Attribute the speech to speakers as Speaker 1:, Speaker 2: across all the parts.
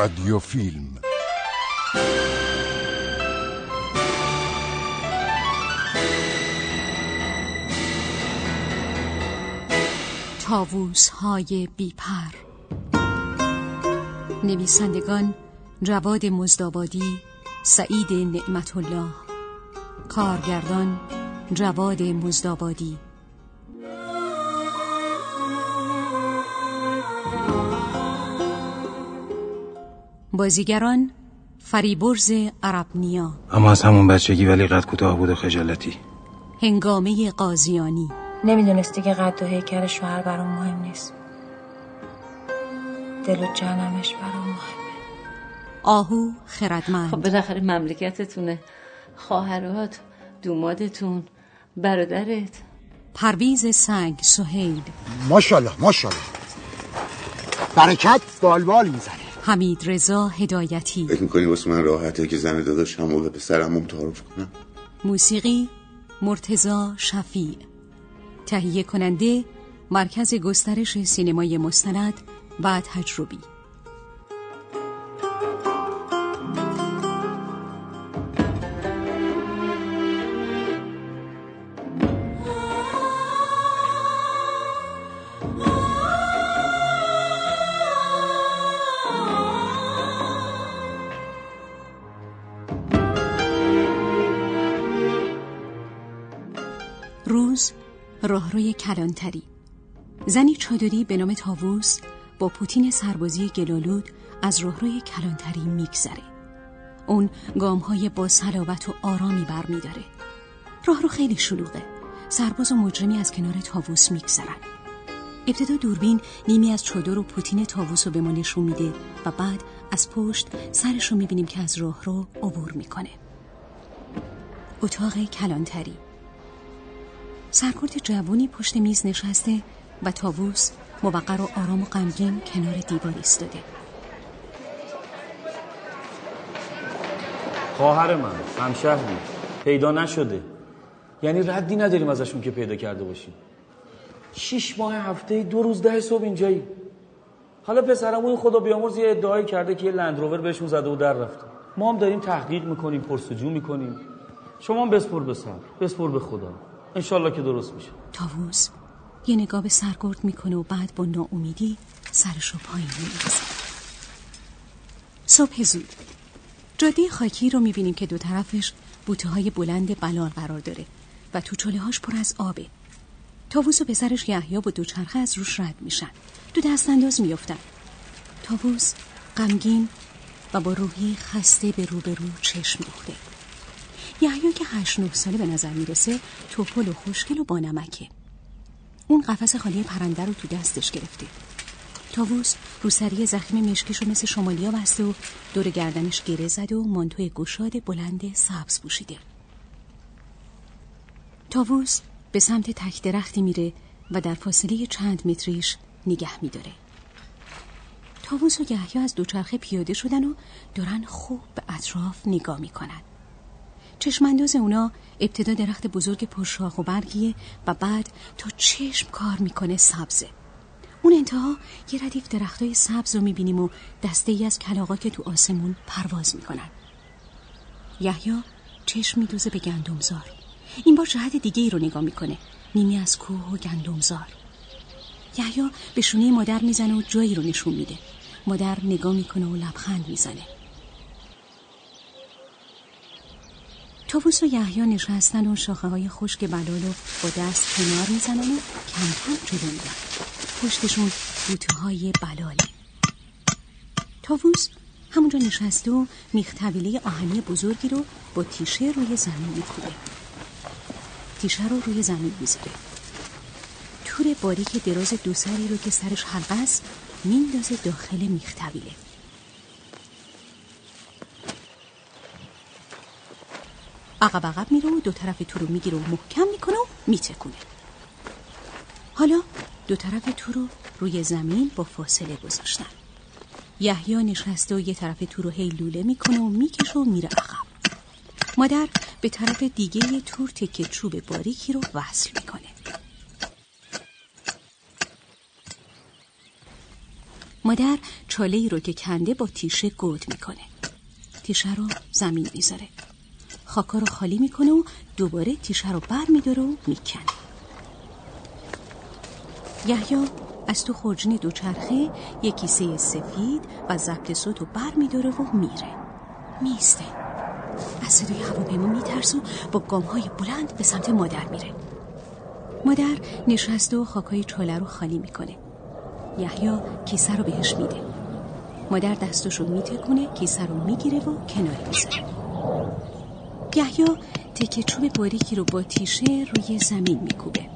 Speaker 1: رادیو فیلم
Speaker 2: تاووس های بیپر. نویسندگان جواد مزدابادی سعید نعمت الله کارگردان جواد مزدابادی. بازیگران فریبرز عربنیا.
Speaker 3: اما از همون بچگی ولی قد کوتاه بود و خجالتی.
Speaker 2: هنگامه قاضیانی.
Speaker 4: نمی‌دونستی که قد و هیکل شوهر برام مهم نیست. دل و جانمش برام مهمه.
Speaker 2: آهو خردمند.
Speaker 5: خب بالاخره مملکتتونه. خواهرات دومادتون برادرت.
Speaker 2: پرویز سنگ سهیل.
Speaker 6: ماشاءالله ماشاءالله. برکت بالبال می‌زنه.
Speaker 2: حمید رضا هدایتی.
Speaker 7: فکر می‌کنی واسه من راحته که زن داداشم و به پسرم تعارف کنم؟
Speaker 2: موسیقی مرتزا شفیع. تهیه کننده مرکز گسترش سینمای مستند و تجربی. راهروی کلانتری. زنی چادری به نام تاووس با پوتین سربازی گلالود از راهروی کلانتری میگذره. اون گامهای با سلاوت و آرامی برمیداره. راهرو خیلی شلوغه. سرباز و مجرمی از کنار تاووس میگذرن. ابتدا دوربین نیمی از چادر و پوتین تاووس رو به ما نشون میده و بعد از پشت سرش رو می‌بینیم که از راهرو عبور می‌کنه. اتاق کلانتری. سرکرد جوونی پشت میز نشسته و تاووس موقر و آرام و غمگین کنار دیوار ایستاده.
Speaker 8: خواهر من همشهری پیدا نشده. یعنی ردی نداریم ازشون که پیدا کرده باشیم. شیش ماه هفته دو روز ده صبح اینجایی. حالا پسرمون خدا بیامرز یه ادعایی کرده که یه لندروور بهشون زده و در رفته. ما هم داریم تحقیق می‌کنیم پرسجو می‌کنیم. شما هم بسپر صبر بسپر به خدا. انشالله که درست میشه.
Speaker 2: تاووس یه نگاه به سرگرد می‌کنه و بعد با ناامیدی سرش رو پایین میریزه صبح زود. جاده خاکی رو می‌بینیم که دو طرفش بوته های بلند بلال قرار داره و تو چاله هاش پر از آبه. تاووس و پسرش یحیی با دوچرخه از روش رد میشن. دو دست انداز میفتن تاووس غمگین و با روحی خسته به روبرو چشم دوخته یحیی که هشت نه ساله به نظر می‌رسه توپل و خوشگل و با نمکه. اون قفس خالی پرنده رو تو دستش گرفته. تاووس روسری زخم مشکیش رو مثل شمالیا بسته و دور گردنش گره زده و مانتوی گشاد بلند سبز پوشیده. تاووس به سمت تک درختی میره و در فاصله چند متریش نگه میداره. تاووس و یحیی از دوچرخه پیاده شدن و دارن خوب به اطراف نگاه می‌کنن. چشمانداز اونا ابتدا درخت بزرگ پرشاخ و برگیه و بعد تا چشم کار می‌کنه سبزه. اون انتها یه ردیف درختای سبز رو می‌بینیم و دسته ای از کلاغا که تو آسمون پرواز می‌کنن. یحیی چشم میدوزه به گندمزار. این بار جهت دیگه ای رو نگاه می‌کنه. نیمی از کوه و گندمزار. یحیی به شونه مادر می‌زنه و جایی رو نشون میده. مادر نگاه می‌کنه و لبخند می‌زنه. تاووس و یحیی نشستن و شاخه های خشک بلال رو با دست کنار می‌زنن و کم کم جلو میرن. پشتشون بوته های بلاله تاووس همونجا نشسته و میخ طویله آهنی بزرگی رو با تیشه روی زمین میکوبه. تیشه رو روی زمین می‌ذاره. تور باریک دراز دو سری رو که سرش حلقه است میندازه داخل میخ طویله. عقب عقب میره و دو طرف تو رو می‌گیره و محکم می‌کنه و میتکونه حالا دو طرف تو رو روی زمین با فاصله گذاشتن. یحیی نشسته و یه طرف تو رو هی لوله می‌کنه و می‌کشه و میره عقب. مادر به طرف دیگه یه تور تکه چوب باریکی رو وصل می‌کنه. مادر چاله ای رو که کنده با تیشه گود می‌کنه. تیشه رو زمین می‌ذاره. خاکا رو خالی می‌کنه و دوباره تیشه رو بر میداره و می‌کنه. یحیی از تو خرجین دوچرخه یک کیسه سفید و ضبط صوت رو بر میداره و میره. میسته از صدای هواپیما میترس و با گام های بلند به سمت مادر میره. مادر نشسته و خاکای چاله رو خالی می‌کنه. یحیی کیسه رو بهش میده. مادر دستشو میتکونه کیسه رو می‌گیره و کنار می‌ذاره. یحیی تکه چوب باریکی رو با تیشه روی زمین میکوبه.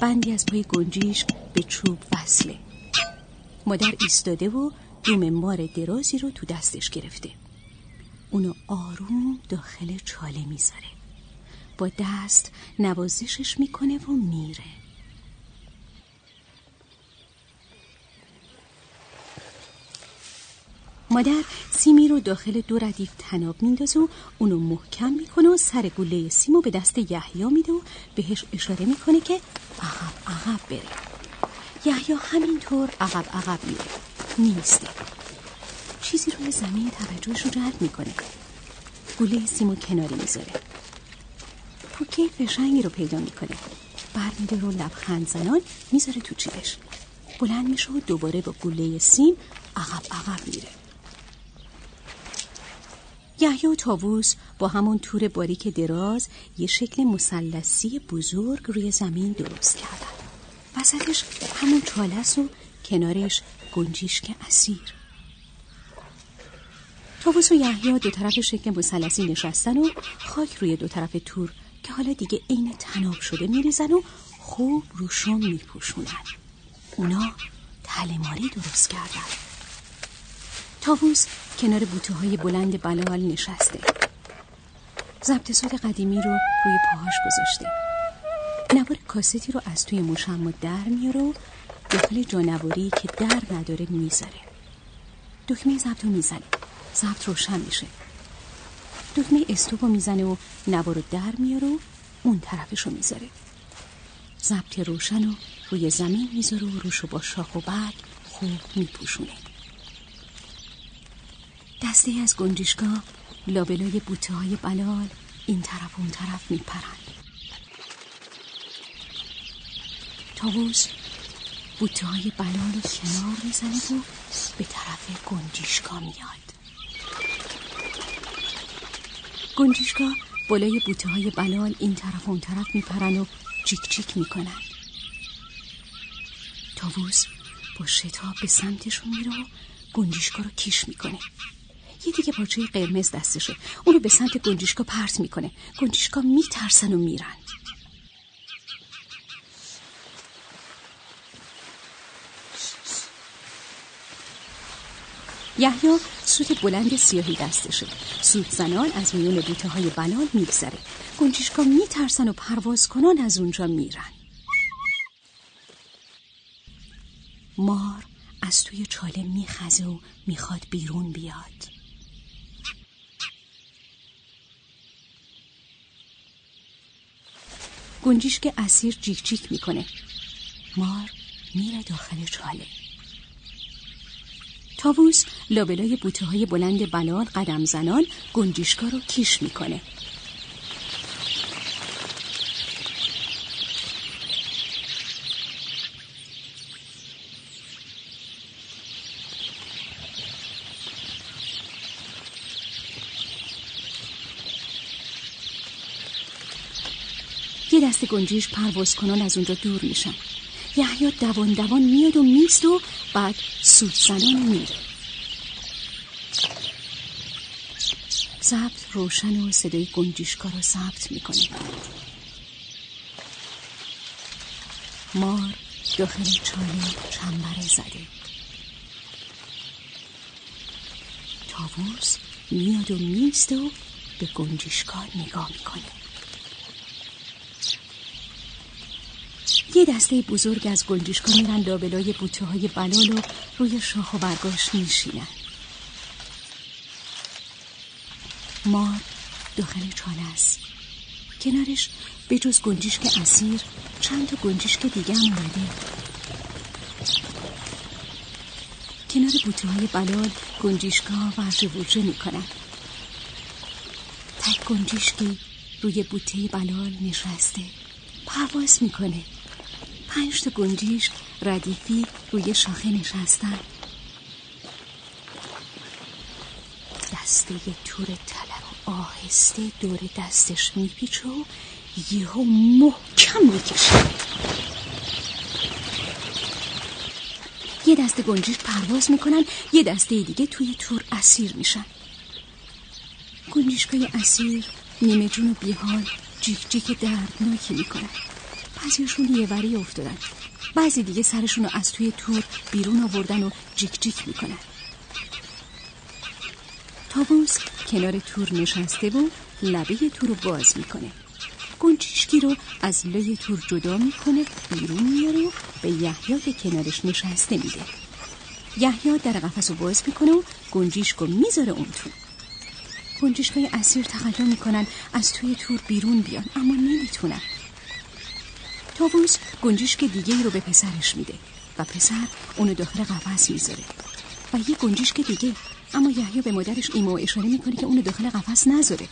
Speaker 2: بندی از پای گنجیش به چوب وصله. مادر ایستاده و دوم مار درازی رو تو دستش گرفته. اونو آروم داخل چاله می‌ذاره. با دست نوازشش می‌کنه و میره. مادر سیمی رو داخل دو ردیف تناب میندازه و اونو محکم می‌کنه و سر گله سیمو به دست یحیی میده و بهش اشاره می‌کنه که عقب عقب بره. یحیی همینطور عقب عقب میره. نیسته. چیزی روی زمین توجهش رو جلب می‌کنه. گله سیمو کناری می‌ذاره. پوکه فشنگی رو پیدا می‌کنه. برمیده رو لبخند زنان می‌ذاره تو جیبش. بلند میشه و دوباره با گله سیم عقب عقب میره. یحیی و تاووس با همون تور باریک دراز یه شکل مثلثی بزرگ روی زمین درست کردن. وسطش همون چالس و کنارش گنجیشک اسیر. تاووس و یحیی دو طرف شکل مثلثی نشستن و خاک روی دو طرف تور که حالا دیگه عین تناب شده میریزن و خوب روشون میپوشونن. اونا تلماری درست کردن. تاووس کنار بوته های بلند بلال نشسته. ضبط صوت قدیمی رو روی پاهاش گذاشته. نوار کاستی رو از توی مشما در میاره و داخل جانواری که در نداره می‌ذاره دکمه ضبط رو می‌زنه. ضبط روشن میشه. دکمه استوب رو می‌زنه و نوار رو در میاره و اون طرفش رو می‌ذاره. ضبط روشن رو روی زمین می‌ذاره و روشو با شاخ و برگ خوب میپوشونه. دسته از گنجشگاه لابلای بوته های بلال این طرف و اون طرف میپرن تاووس بوته های بلال کنار می‌زنه و به طرف گنجشگاه میاد. گنجشگاه بالای بوته های بلال این طرف و اون طرف میپرن و جیک جیک می‌کنن تاووس با شتاب به سمتشون میره و گنجشگاه رو کیش می‌کنه. یه دیگه پارچه قرمز دستشه اونو به سمت گنجشکا پرت می‌کنه. گنجشکا میترسن و میرن. یحیی سوت بلند سیاهی دستشه سوت زنان از میون بوته های بلال میگذره. گنجشکا میترسن و پرواز کنان از اونجا میرن. مار از توی چاله میخزه و می‌خواد بیرون بیاد. گنجیشک اسیر جیک جیک می‌کنه. مار میره داخل چاله. تاووس لابلای بوته های بلند بلال قدم زنان گنجیشکا رو کیش می‌کنه. دست گنجیش پرواز کنان از اونجا دور میشن یحیی دوان دوان میاد و میست و بعد سوت زنان میره. ضبط روشن و صدای گنجیشکا رو ضبط می‌کنه. مار داخل چاله چنبره زده. تاووس میاد و میست و به گنجیشکا نگاه می‌کنه. یه دسته بزرگ از گنجشکا میرن لابلای بوته های بلال و روی شاخ و برگاش میشینن مار داخل چاله است. کنارش به جز گنجشک اسیر چند تا گنجشک دیگه هم اومده. کنار بوته های بلال گنجیشکا ورژه ورژه می کنند تک گنجیشکی روی بوته بلال نشسته. پرواز می‌کنه. پنج تا گنجیشک ردیفی روی شاخه نشستن. دسته تور و آهسته دور دستش میپیچه و یهو محکم می‌کشه. یه دسته گنجیش پرواز می‌کنن یه دسته دیگه توی تور اسیر میشن. گنجیشکای اسیر نیمه جون و بیحال جیک جیک دردناکی می‌کنن. بعضیشون یه وری افتادن. بعضی دیگه سرشون رو از توی تور بیرون آوردن و جیک جیک می‌کنن. تابوس کنار تور نشسته و لبه تور رو باز می‌کنه. گنجیشکی رو از لای تور جدا می‌کنه بیرون میاره و به یحیی که کنارش نشسته میده. یحیی در قفس رو باز می‌کنه و گنجیشک رو می‌ذاره اون تو گنجیشکای اسیر تقلا می‌کنن از توی تور بیرون بیان اما نمی‌تونن. تاووس گنجیشک دیگه رو به پسرش میده و پسر اونو داخل قفس می‌ذاره. و یه گنجیشک دیگه اما یحیی به مادرش ایما اشاره می‌کنه که اونو داخل قفس نذاره.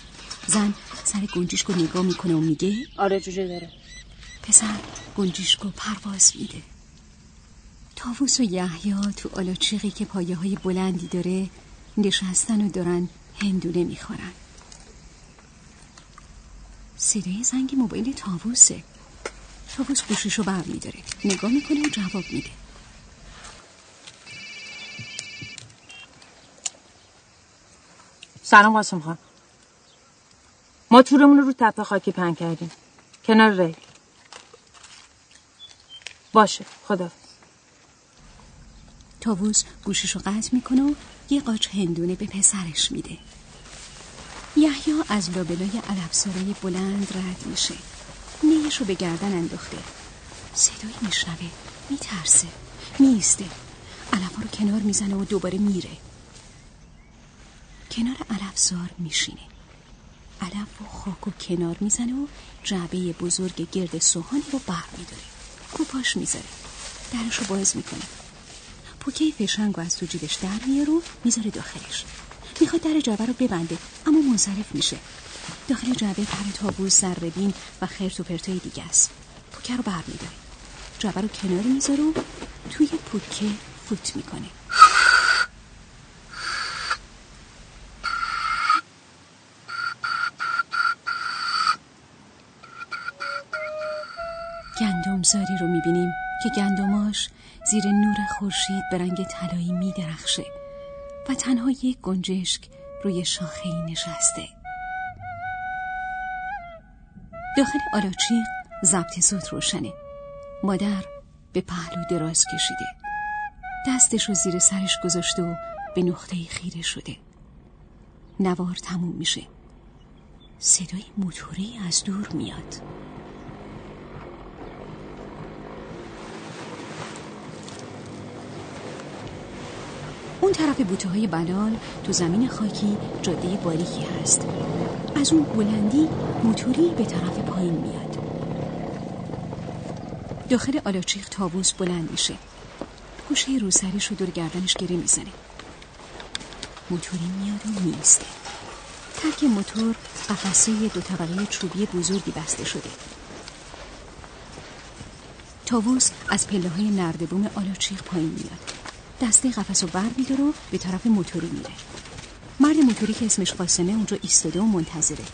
Speaker 2: زن سر گنجیشک رو نگاه می‌کنه و میگه
Speaker 4: آره جوجه داره.
Speaker 2: پسر گنجیشک رو پرواز میده. تاووس و یحیی تو آلاچیقی که پایه های بلندی داره نشستن و دارن هندونه می‌خورن. صدای زنگ موبایل تاووسه تاووس گوشش رو بر میداره. نگاه می‌کنه و جواب میده.
Speaker 4: سلام قاسم خان. ما تورمون رو رو تپه خاکی پن کردیم. کنار ری. باشه خدا
Speaker 2: تاووس گوشش رو قطع می‌کنه و یه قاچ هندونه به پسرش میده. یحیی از لابلای علبسارای بلند رد میشه. نیش رو به گردن انداخته. صدایی میشنوه میترسه میسته علفا رو کنار می‌زنه و دوباره میره. کنار علفزار میشینه. علف و خاک و کنار می‌زنه و جعبه بزرگ گرد سوهانی رو بر میداره. رو پاش می‌ذاره. درش رو باز می‌کنه. پوکه فشنگ از تو جیبش در میاره و می‌ذاره داخلش. می‌خواد در جعبه رو ببنده اما منصرف میشه. داخل جعبه پر تابوز زربین و خرت و پرتای دیگه است. پوکه رو بر میداره جعبه رو کنار می‌ذاره و توی پوکه فوت می‌کنه گندمزاری رو می‌بینیم که گندماش زیر نور خورشید به رنگ طلایی میدرخشه و تنها یک گنجشک روی شاخه نشسته. داخل آلاچیق ضبط صوت روشنه. مادر به پهلو دراز کشیده. دستش رو زیر سرش گذاشته و به نقطه خیره شده. نوار تموم میشه. صدای موتوری از دور میاد. اون طرف بوته های بلال تو زمین خاکی جاده باریکی هست. از اون بلندی موتوری به طرف پایین میاد. داخل آلاچیق تابوس بلند میشه. گوشه روسریش رو دور گردنش گره می‌زنه. موتوری میاد و میسته ترک موتور قفسه دو طبقه چوبی بزرگی بسته شده. تاووس از پله های نردبوم آلاچیق پایین میاد. دسته قفس رو بر میداره و به طرف موتوری میره. مرد موتوری که اسمش قاسمه اونجا ایستاده و منتظره.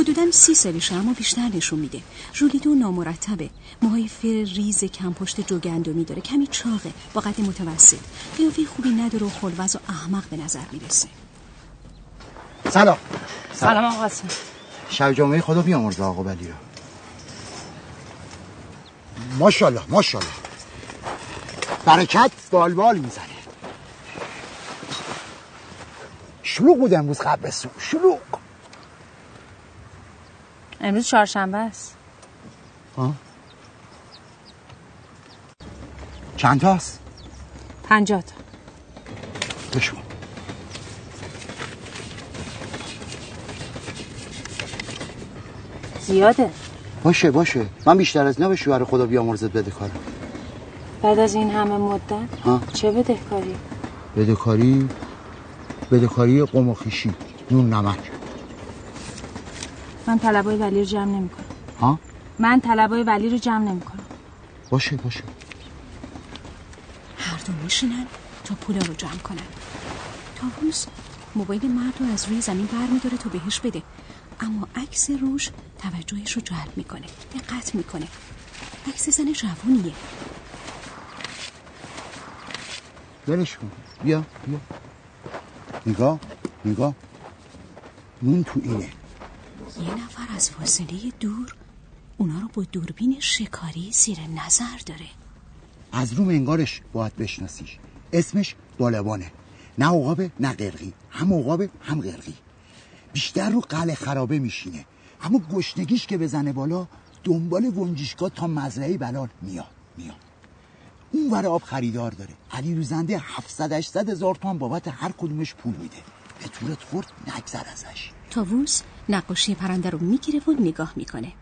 Speaker 2: حدودا سی سالشه اما بیشتر نشون میده. ژولیدو نامرتبه. موهای فر ریز کم پشت جوگندمی داره. کمی چاقه. با قد متوسط. قیافه خوبی نداره و خلوز و احمق به نظر می‌رسه.
Speaker 6: سلام.
Speaker 4: سلام آقا
Speaker 6: شب جمعه خدا بیامرزه آقا بلی رو ماشاءالله ماشاءالله. برکت بالبال می‌زنه. شلوغ بود امروز قبرستون شلوغ.
Speaker 4: امروز چهارشنبه است.
Speaker 6: ها چند تاست
Speaker 4: پنجاه تا.
Speaker 6: بشو.
Speaker 4: زیاده.
Speaker 6: باشه باشه. من بیشتر از نه به شوهر خدا بیامرزت بده کارم.
Speaker 4: بعد از این همه مدت
Speaker 6: ها
Speaker 4: چه بدهکاری؟
Speaker 6: بدهکاری؟ بدهکاری قوم و خیشی. نون نمک.
Speaker 4: من طلبای ولی رو جمع نمی‌کنم.
Speaker 6: ها؟
Speaker 4: من طلبای ولی رو جمع نمی‌کنم.
Speaker 6: باشه باشه.
Speaker 2: هر دو میشینن تا پولا رو جمع کنن. تاووس موبایل مرد رو از روی زمین برمیداره تا بهش بده. اما عکس روش توجهش رو جلب می‌کنه دقت می‌کنه. عکس زن جوونیه.
Speaker 6: ولش کن. بیا بیا. نگاه نگاه. نون تو اینه.
Speaker 2: یه نفر از فاصله دور اونا رو با دوربین شکاری زیر نظر داره.
Speaker 6: از رو منگارش باید بشناسیش. اسمش بالبانه نه عقابه نه قرقی هم عقابه هم قرقی بیشتر رو قلع خرابه میشینه. اما گشنگیش که بزنه بالا دنبال گنجشگاه تا مزرعه بلال میاد. میاد. اون ور آب خریدار داره. علی روزنده 700 800 هزار تومان بابت هر کدومش پول میده. به طورت خورد نگذر ازش.
Speaker 2: تاووس نقاشی پرنده رو می‌گیره و نگاه می‌کنه.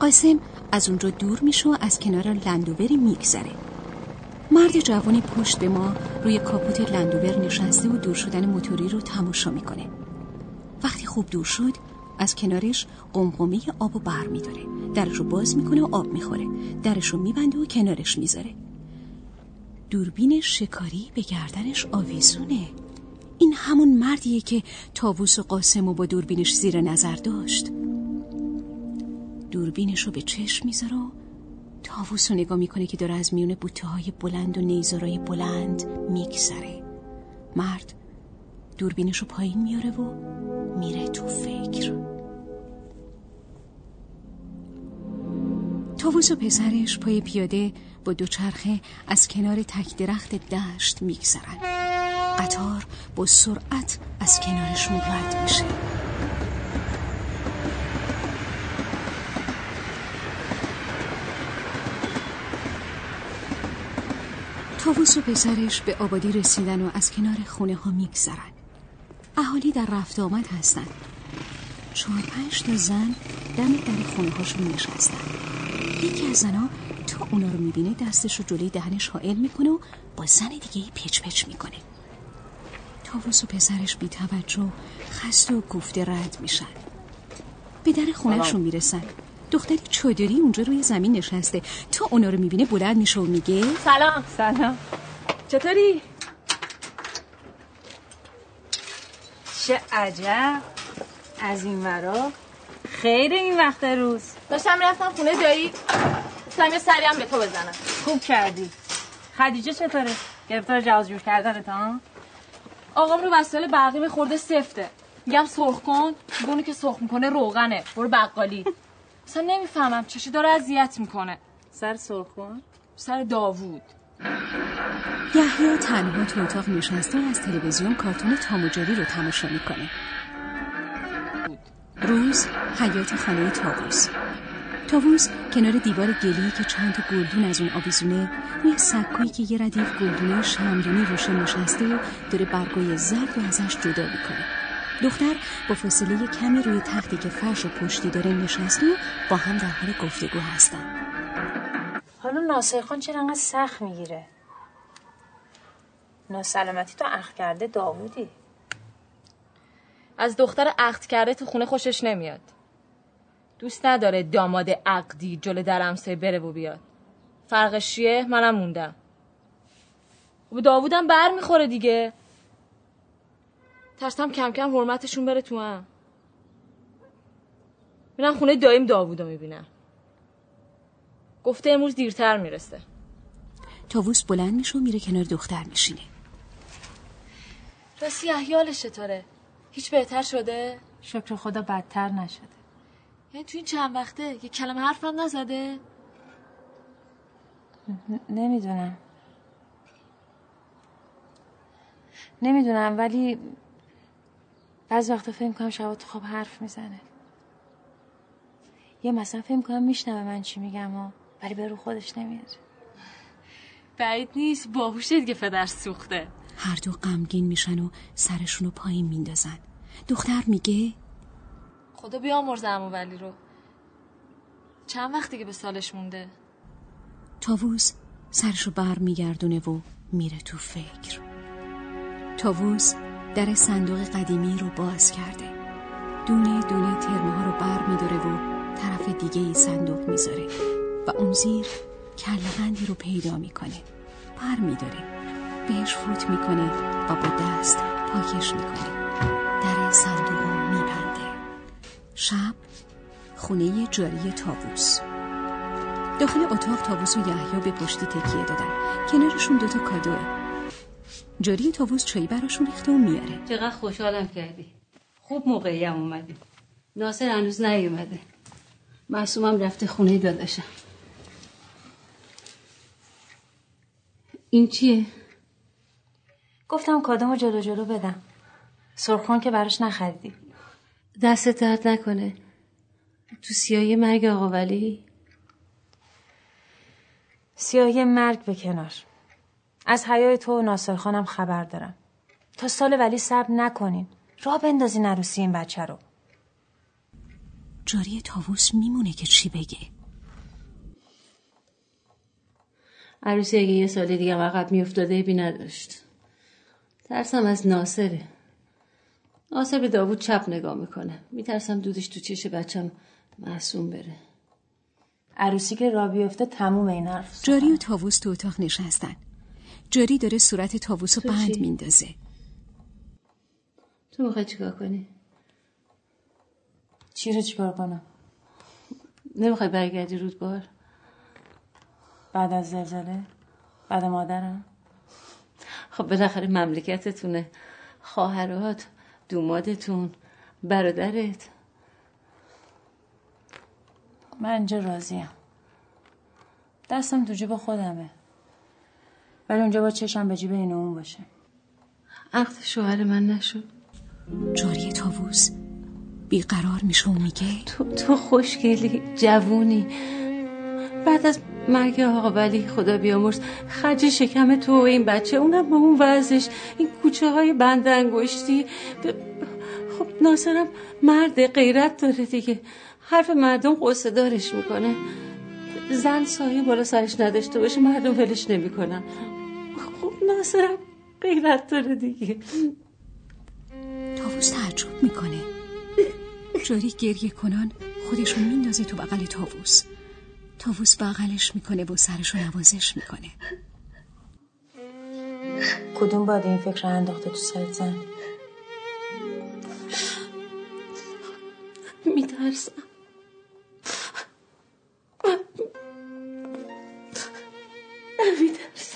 Speaker 2: قاسم از اونجا دور میشه و از کنار لندوبری میگذره. مرد جوانی پشت به ما روی کاپوت لندوبر نشسته و دور شدن موتوری رو تماشا می‌کنه. وقتی خوب دور شد از کنارش قمقمه آب و بر میداره. درش رو باز می‌کنه و آب می‌خوره. درش رو میبنده و کنارش می‌ذاره. دوربین شکاری به گردنش آویزونه. این همون مردیه که تاووس و قاسم و با دوربینش زیر نظر داشت. دوربینش رو به چشم می‌ذاره و تاووس رو نگاه می‌کنه که داره از میون بوته های بلند و نیزارای بلند میگذره. مرد دوربینش رو پایین میاره و میره تو فکر. تاووس و پسرش پای پیاده دوچرخه از کنار تک درخت دشت میگذرن. قطار با سرعت از کنارشون رد میشه. تاووس و پسرش به آبادی رسیدن و از کنار خونه ها میگذرن. اهالی در رفت آمد هستن چهار پنج تا زن دم در خونه هاشون نشستن. یکی از زنها تا اونا رو می‌بینه دستش رو جلوی دهنش حائل می‌کنه و با زن دیگه ای پچ پچ می‌کنه. تاووس و پسرش بی توجه خسته و گفته رد میشن. به در خونهشون می‌رسن. دختری چادری اونجا روی زمین نشسته. تا اونا رو می‌بینه بلند میشه و میگه
Speaker 4: سلام. سلام. چطوری؟ چه عجب. از این ورا. خیر این وقت روز.
Speaker 1: داشتم رفتم خونه دایی گفتم یه سری هم به تو بزنم.
Speaker 4: خوب کردی. خدیجه چطوره؟ گرفتار جواز جور کردن ها؟
Speaker 1: آقام رو وسایل برقی خورده سفته. میگم سرخ کن. اونی که سرخ می‌کنه روغنه. برو بقالی. اصلا نمی‌فهمم. چشی داره اذیت می‌کنه.
Speaker 4: سر سرخ کن.
Speaker 1: سر داوود.
Speaker 2: یحیی تنها تو اتاق نشسته و از تلویزیون کارتون تام و جری رو تماشا می‌کنه. روز حیات خانه تاووس. تاووس کنار دیوار گلی که چند تا گلدون از اون آویزونه روی سکویی که یه ردیف گلدونه شمرونی روشن نشسته و داره برگای زرد و ازش جدا می‌کنه. دختر با فاصله کمی روی تختی که فرش و پشتی داره نشسته و با هم در حال گفتگو هستن.
Speaker 4: حالا ناصر خان چرا انقدر سخت می‌گیره؟ ناسلامتی تو اخ کرده داوودی.
Speaker 1: از دختر عقد کرده تو خونه خوشش نمیاد. دوست نداره داماد عقدی جلو در همسایه بره و بیاد. فرقش چیه؟ منم موندم. و به داوودم بر می‌خوره دیگه. ترسم کم کم حرمتشون بره تو هم. میرم خونه دایم داوودو می‌بینم گفته امروز دیرتر می‌رسه.
Speaker 2: تاووس بلند میشه و میره کنار دختر میشینه
Speaker 1: راستی احیالش چطوره هیچ بهتر شده؟
Speaker 4: شکر خدا بدتر نشده.
Speaker 1: یعنی تو این چند وقته یه کلمه حرفم نزده؟
Speaker 4: نمی‌دونم. نمی‌دونم ولی بعض وقتا فکر کنم شبا تو خواب حرف می‌زنه. یه مثلا فکر کنم میشنوه من چی میگم و ولی به رو خودش نمیاد
Speaker 1: بعید نیست باهوشه دیگه پدر سوخته.
Speaker 2: هر دو غمگین میشن و سرشون رو پایین میندازن. دختر میگه
Speaker 1: خدا بیامرزه امو ولی رو. چند وقتی که به سالش مونده؟
Speaker 2: تاووس سرشو بر میگردونه و میره تو فکر. تاووس در صندوق قدیمی رو باز کرده. دونه دونه ترمه ها رو بر میداره و طرف دیگه ای صندوق می‌ذاره و اون زیر کلغندی رو پیدا می‌کنه. بر میداره بهش فوت می‌کنه و با دست پاکش می‌کنه. در صندوق شب خونه جاری تاووس. داخل اتاق تاووس و یحیی به پشتی تکیه دادن. کنارشون دوتا کادوه جاری تاووس چایی براشون ریخته و میاره.
Speaker 5: چقدر خوشحالم کردی. خوب موقعی هم اومدی. ناصر هنوز نیومده. معصومم رفته خونه داداشم. این چیه؟
Speaker 4: گفتم کادمو جلو جلو بدم. سرخان که براش نخریدی.
Speaker 5: دست درد نکنه. تو سیاهی مرگ آقا ولی.
Speaker 4: سیاهی مرگ به کنار. از حیای تو و ناصر خانم خبر دارم. تا سال ولی صبر نکنین. راه بندازین عروسی این بچه رو.
Speaker 2: جاری تاووس میمونه که چی بگه.
Speaker 5: عروسی اگه یه سال دیگه عقب میافتاده بی نداشت. ترسم از ناصره. ناصر به داوود چپ نگاه می‌کنه. میترسم دودش تو چش بچم معصوم بره.
Speaker 4: عروسی که را بیفته تموم این حرف
Speaker 2: جاری و تاووس تو اتاق نشستن. جاری داره صورت تاووس رو بند
Speaker 5: چی؟
Speaker 2: میندازه.
Speaker 5: تو می‌خوای چیکار کنی؟
Speaker 4: چی رو چیکار کنم؟
Speaker 5: نمی‌خوای برگردی رودبار؟
Speaker 4: بعد از زلزله؟ بعد مادرم؟
Speaker 5: خب بالاخره مملکتتونه. خواهرات. دومادتون. برادرت.
Speaker 4: من اینجا راضیم. دستم تو جیب خودمه. ولی اونجا با چشم به جیب این اون باشه.
Speaker 5: عقد شوهر من نشد.
Speaker 2: جاری تاووس بیقرار میشه و میگه
Speaker 5: تو, تو خوشگلی جوونی. بعد از مرگ آقا ولی خدا بیامرز. خرج شکم تو و این بچه اونم با اون وضعش. این کوچه های بند انگشتی. خب ناصرم مرد غیرت داره دیگه. حرف مردم قصه دارش می‌کنه. زن سایه بالا سرش نداشته باشه مردم ولش نمی‌کنن. خب ناصرم غیرت داره دیگه.
Speaker 2: تاووس تعجب می‌کنه. جاری گریه کنان خودشو میندازه تو بغل تاووس تاووس بغلش می‌کنه و سرشو نوازش می‌کنه.
Speaker 4: کدوم باید این فکر رو انداخته تو سرت زن؟
Speaker 5: میترسم. میترسم.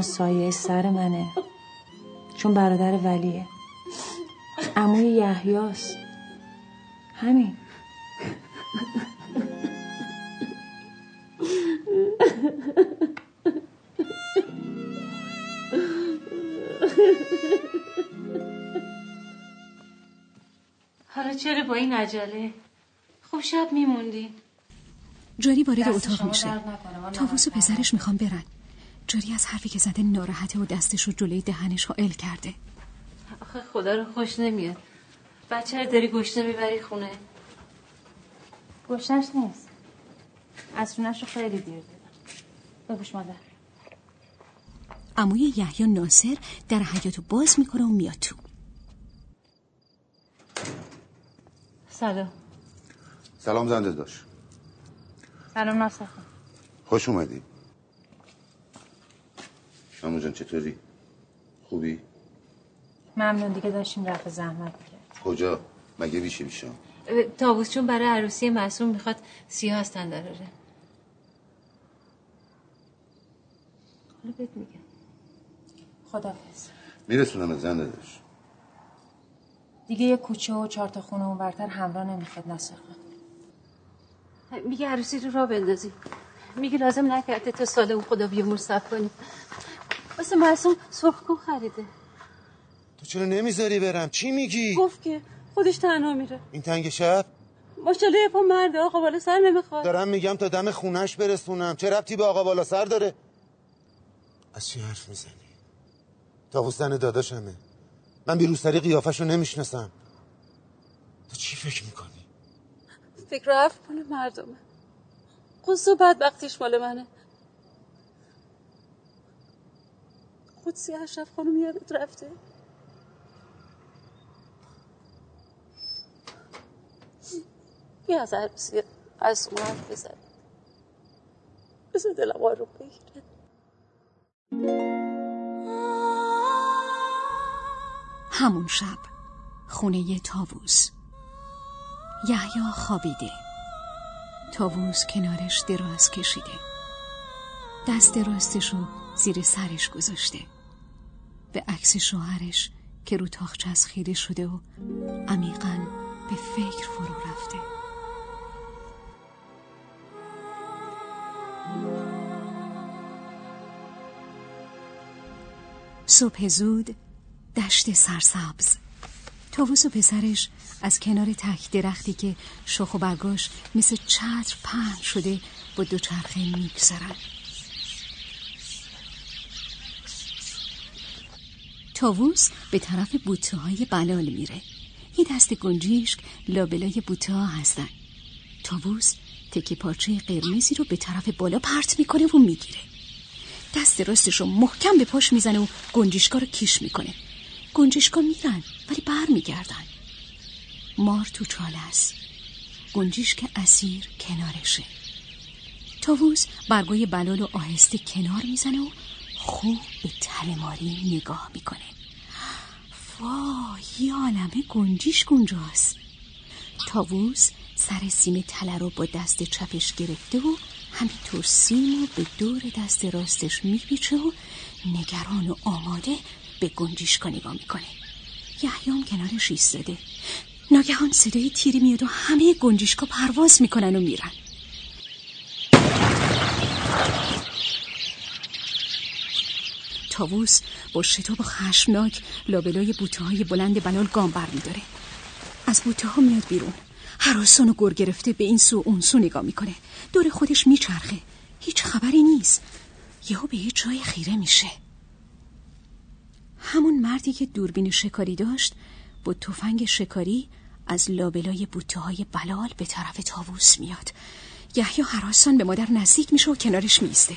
Speaker 4: خان سایه سر منه. چون برادر ولیه. عموی یحیاست. همین.
Speaker 5: حالا چرا با این عجله؟ خب شب میموندی.
Speaker 2: جاری وارد اتاق میشه. تاووس و پسرش می‌خوان برن. جاری از حرفی که زده ناراحته و دستش رو جلوی دهنش ها ال کرده.
Speaker 5: آخه خدا رو خوش نمیاد. بچه رو داری گشته می‌بری خونه؟
Speaker 4: گشتش نیست. از رو خیلی دیر دیدم. بگوش مادر.
Speaker 2: عموی یحیی ناصر در حیاتو باز می‌کنه و میاد تو.
Speaker 5: سلام.
Speaker 7: سلام زنده داشت.
Speaker 4: سلام ناصر
Speaker 7: خوش اومدی. امو جان چطوری؟ خوبی؟
Speaker 4: ممنون دیگه داشتیم رفع زحمت می‌کرد
Speaker 7: کجا؟ مگه بیشه بیشم
Speaker 5: تابوس چون برای عروسی معصوم می‌خواد سیاه از تن دراره. حالا بهت میگم.
Speaker 4: خدافز
Speaker 7: میرسونم زنده داشت
Speaker 4: دیگه یه کوچه و چهار تا خونه اونورتر همراه نمی‌خواد ناصر خان
Speaker 5: میگه عروسی رو را بندازی. میگه لازم نکرده تا سال اون خدا بیامرز صبر کنی واسه معصوم سرخ کن خریده.
Speaker 9: تو چرا نمی‌ذاری برم؟ چی میگی؟
Speaker 5: گفت که خودش تنها میره.
Speaker 9: این تنگ شب؟
Speaker 5: ماشاءالله پا مرده آقا بالا سر نمی‌خواد.
Speaker 9: دارم میگم تا دم خونش برسونم. چه ربطی به آقا بالا سر داره؟ از چی حرف می‌زنی؟ تا زن داداشمه. من بی روسری قیافش رو نمی‌شناسم. تو چی فکر می‌کنی؟
Speaker 5: فکر حرف مال مردمه. قصد و بدبختیش مال منه. قدسی اشرف خانم یادت رفته؟ بیا از عروسی از اون حرف بزن بذار دلم آروم بگیره.
Speaker 2: همون شب خونه تاووس یحیی خوابیده. تاووس کنارش دراز کشیده. دست راستشو زیر سرش گذاشته. به عکس شوهرش که رو تاخچه خیره شده و عمیقا به فکر فرو رفته. صبح زود دشت سرسبز. تاووس و پسرش از کنار تک درختی که شاخ و برگاش مثل چتر پهن شده با دوچرخه میگذرن. تاووس به طرف بوته های بلال میره. این دست گنجیشک لابلای بوته ها هستن. تاووس تکه پارچه قرمزی رو به طرف بالا پرت می‌کنه و می‌گیره. دست راستش رو محکم به پاش می‌زنه و گنجیشکا رو کیش می‌کنه. گنجشکا میرن ولی بر میگردن مار تو چاله است. گنجشک اسیر کنارشه. تاووز برگای بلال و آهسته کنار می‌زنه و خوب به تلماری نگاه می‌کنه. وای یه عالمه گنجیش گنجاست. تاووز سر سیم تله رو با دست چپش گرفته و همینطور سیم رو به دور دست راستش میپیچه و نگران و آماده به گنجیشکا نگاه می‌کنه. یحیام کنارش ایستاده. ناگهان صدای تیری میاد و همه گنجیشکا پرواز می‌کنن و میرن. تاووس با شتاب و خشمناک لابلای بوته های بلند بلال گام بر میداره. از بوته ها میاد بیرون. حراسان و گر گرفته به این سو اون سو نگاه می‌کنه. دور خودش میچرخه. هیچ خبری نیست. یهو به یه جای خیره میشه. همون مردی که دوربین شکاری داشت با تفنگ شکاری از لابلای بوته های بلال به طرف تاووس میاد. یحیی حراسان به مادر نزدیک میشه و کنارش میسته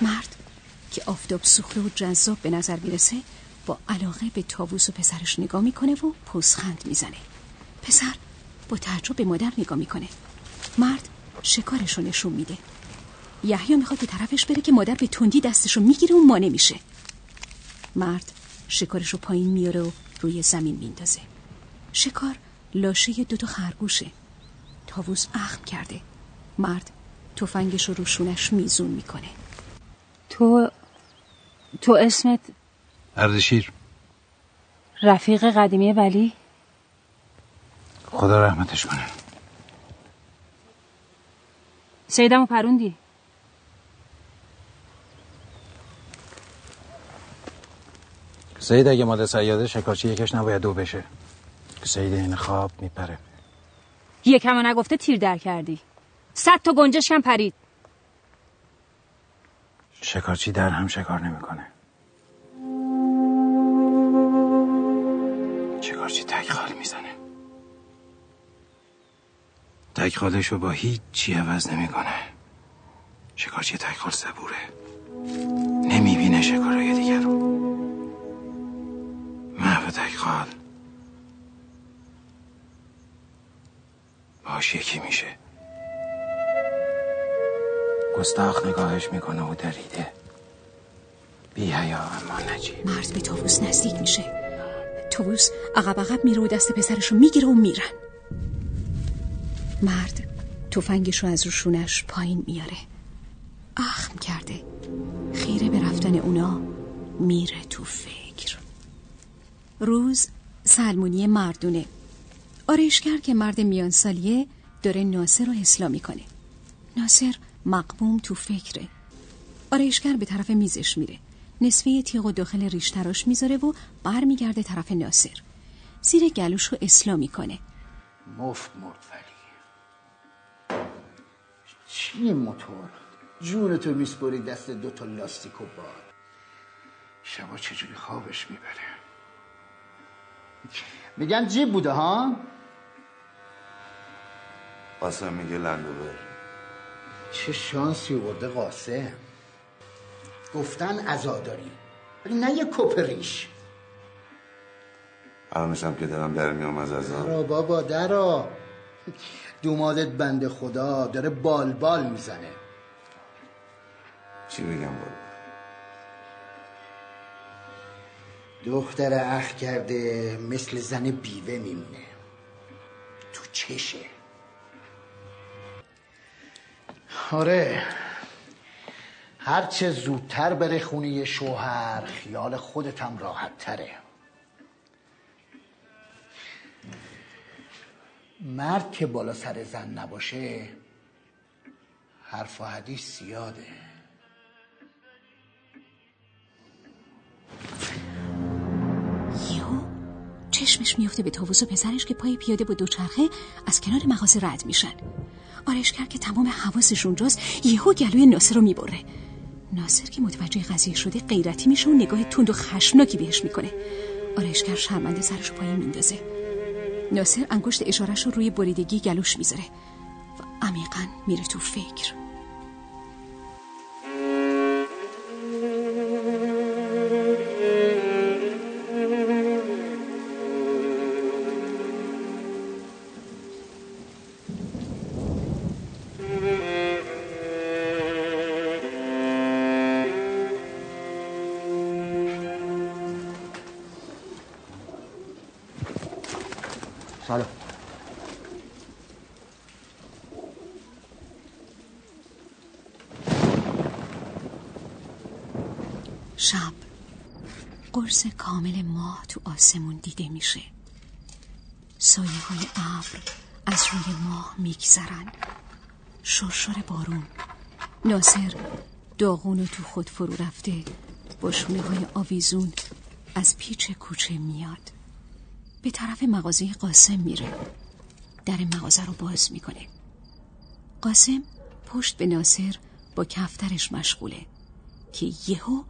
Speaker 2: مرد که آفتاب سوخته و جذاب به نظر می‌رسه با علاقه به تاووس و پسرش نگاه می‌کنه و پوزخند می‌زنه. پسر با تعجب به مادر نگاه می‌کنه. مرد شکارش رو نشون میده. یحیی می‌خواد به طرفش بره که مادر به تندی دستشو می‌گیره و مانع میشه. مرد شکارش رو پایین میاره و روی زمین میندازه شکار لاشه دوتا خرگوشه. تاووس اخم کرده. مرد تفنگش رو روشونش میزون می‌کنه.
Speaker 4: تو تو اسمت
Speaker 3: اردشیر
Speaker 4: رفیق قدیمی ولی؟
Speaker 3: خدا رحمتش کنه.
Speaker 4: سیدم پروندی.
Speaker 3: سید اگه مال سیاده شکارچی یکش نباید دو بشه. سید این خواب میپره.
Speaker 4: یکم نگفته تیر در کردی. صد تا گنجش کم پرید.
Speaker 3: شکارچی در هم شکار نمی‌کنه. شکارچی تک خال می‌زنه. تک خالش رو با هیچ چی عوض نمی‌کنه. شکارچی تک خال صبوره. نمی‌بینه شکارهای دیگر رو. محو تک خال. باش یکی میشه. گستاخ نگاهش می‌کنه و دریده. بی حیا اما نجیب.
Speaker 2: مرد به تاووس نزدیک میشه. تاووس عقب عقب میره و دست پسرش رو می‌گیره و میرن. مرد تفنگش رو از روشونش پایین میاره. اخم کرده. خیره به رفتن اونا میره تو فکر. روز سلمونی مردونه. آرایشگر که مرد میان سالیه داره ناصر رو اصلاح می‌کنه. ناصر مقبوم تو فکره. آرایشگر به طرف میزش میره. نصفه تیغ و داخل ریشتراش می‌ذاره و برمیگرده طرف ناصر. زیر گلوش رو اصلا می‌کنه.
Speaker 10: مفت مرد ولی. چی موتور؟ جونتو میسپری دست دوتا لاستیک و باد. شبا چجوری خوابش می‌بره؟ میگن جیب بوده ها؟
Speaker 7: قاسم میگه لندوبر
Speaker 10: چه شانسی ورده قاسم؟ گفتن ازاداری ولی نه یه کپ ریش.
Speaker 7: الانشم که دارم در میام از ازا
Speaker 10: درا بابا درا. دومادت بنده خدا داره بال بال می‌زنه.
Speaker 7: چی بگم بود
Speaker 10: دختر اخ کرده مثل زن بیوه میمونه. تو چشه. آره. هرچه زودتر بره خونه شوهر خیال خودتم راحت تره مرد که بالا سر زن نباشه حرف و حدیث زیاده.
Speaker 2: یهو چشمش میفته به تاووس و پسرش که پای پیاده با دوچرخه از کنار مغازه رد میشن. آرشگر که تمام حواسش اونجاست یهو گلوی ناصر رو می‌بره. ناصر که متوجه قضیه شده غیرتی میشه و نگاه تند و خشمناکی بهش می‌کنه. آرشگر شرمنده سرش پایین میندازه. ناصر انگشت اشارش رو روی بریدگی گلوش می‌ذاره و عمیقا میره تو فکر.
Speaker 10: سلام.
Speaker 2: شب. قرص کامل ماه تو آسمون دیده میشه. سایه های ابر از روی ماه میگذرن. شرشر بارون. ناصر داغون و تو خود فرو رفته. با شونه های آویزون از پیچ کوچه میاد. به طرف مغازه قاسم میره. در مغازه رو باز می‌کنه. قاسم پشت به ناصر با کفترش مشغوله که یهو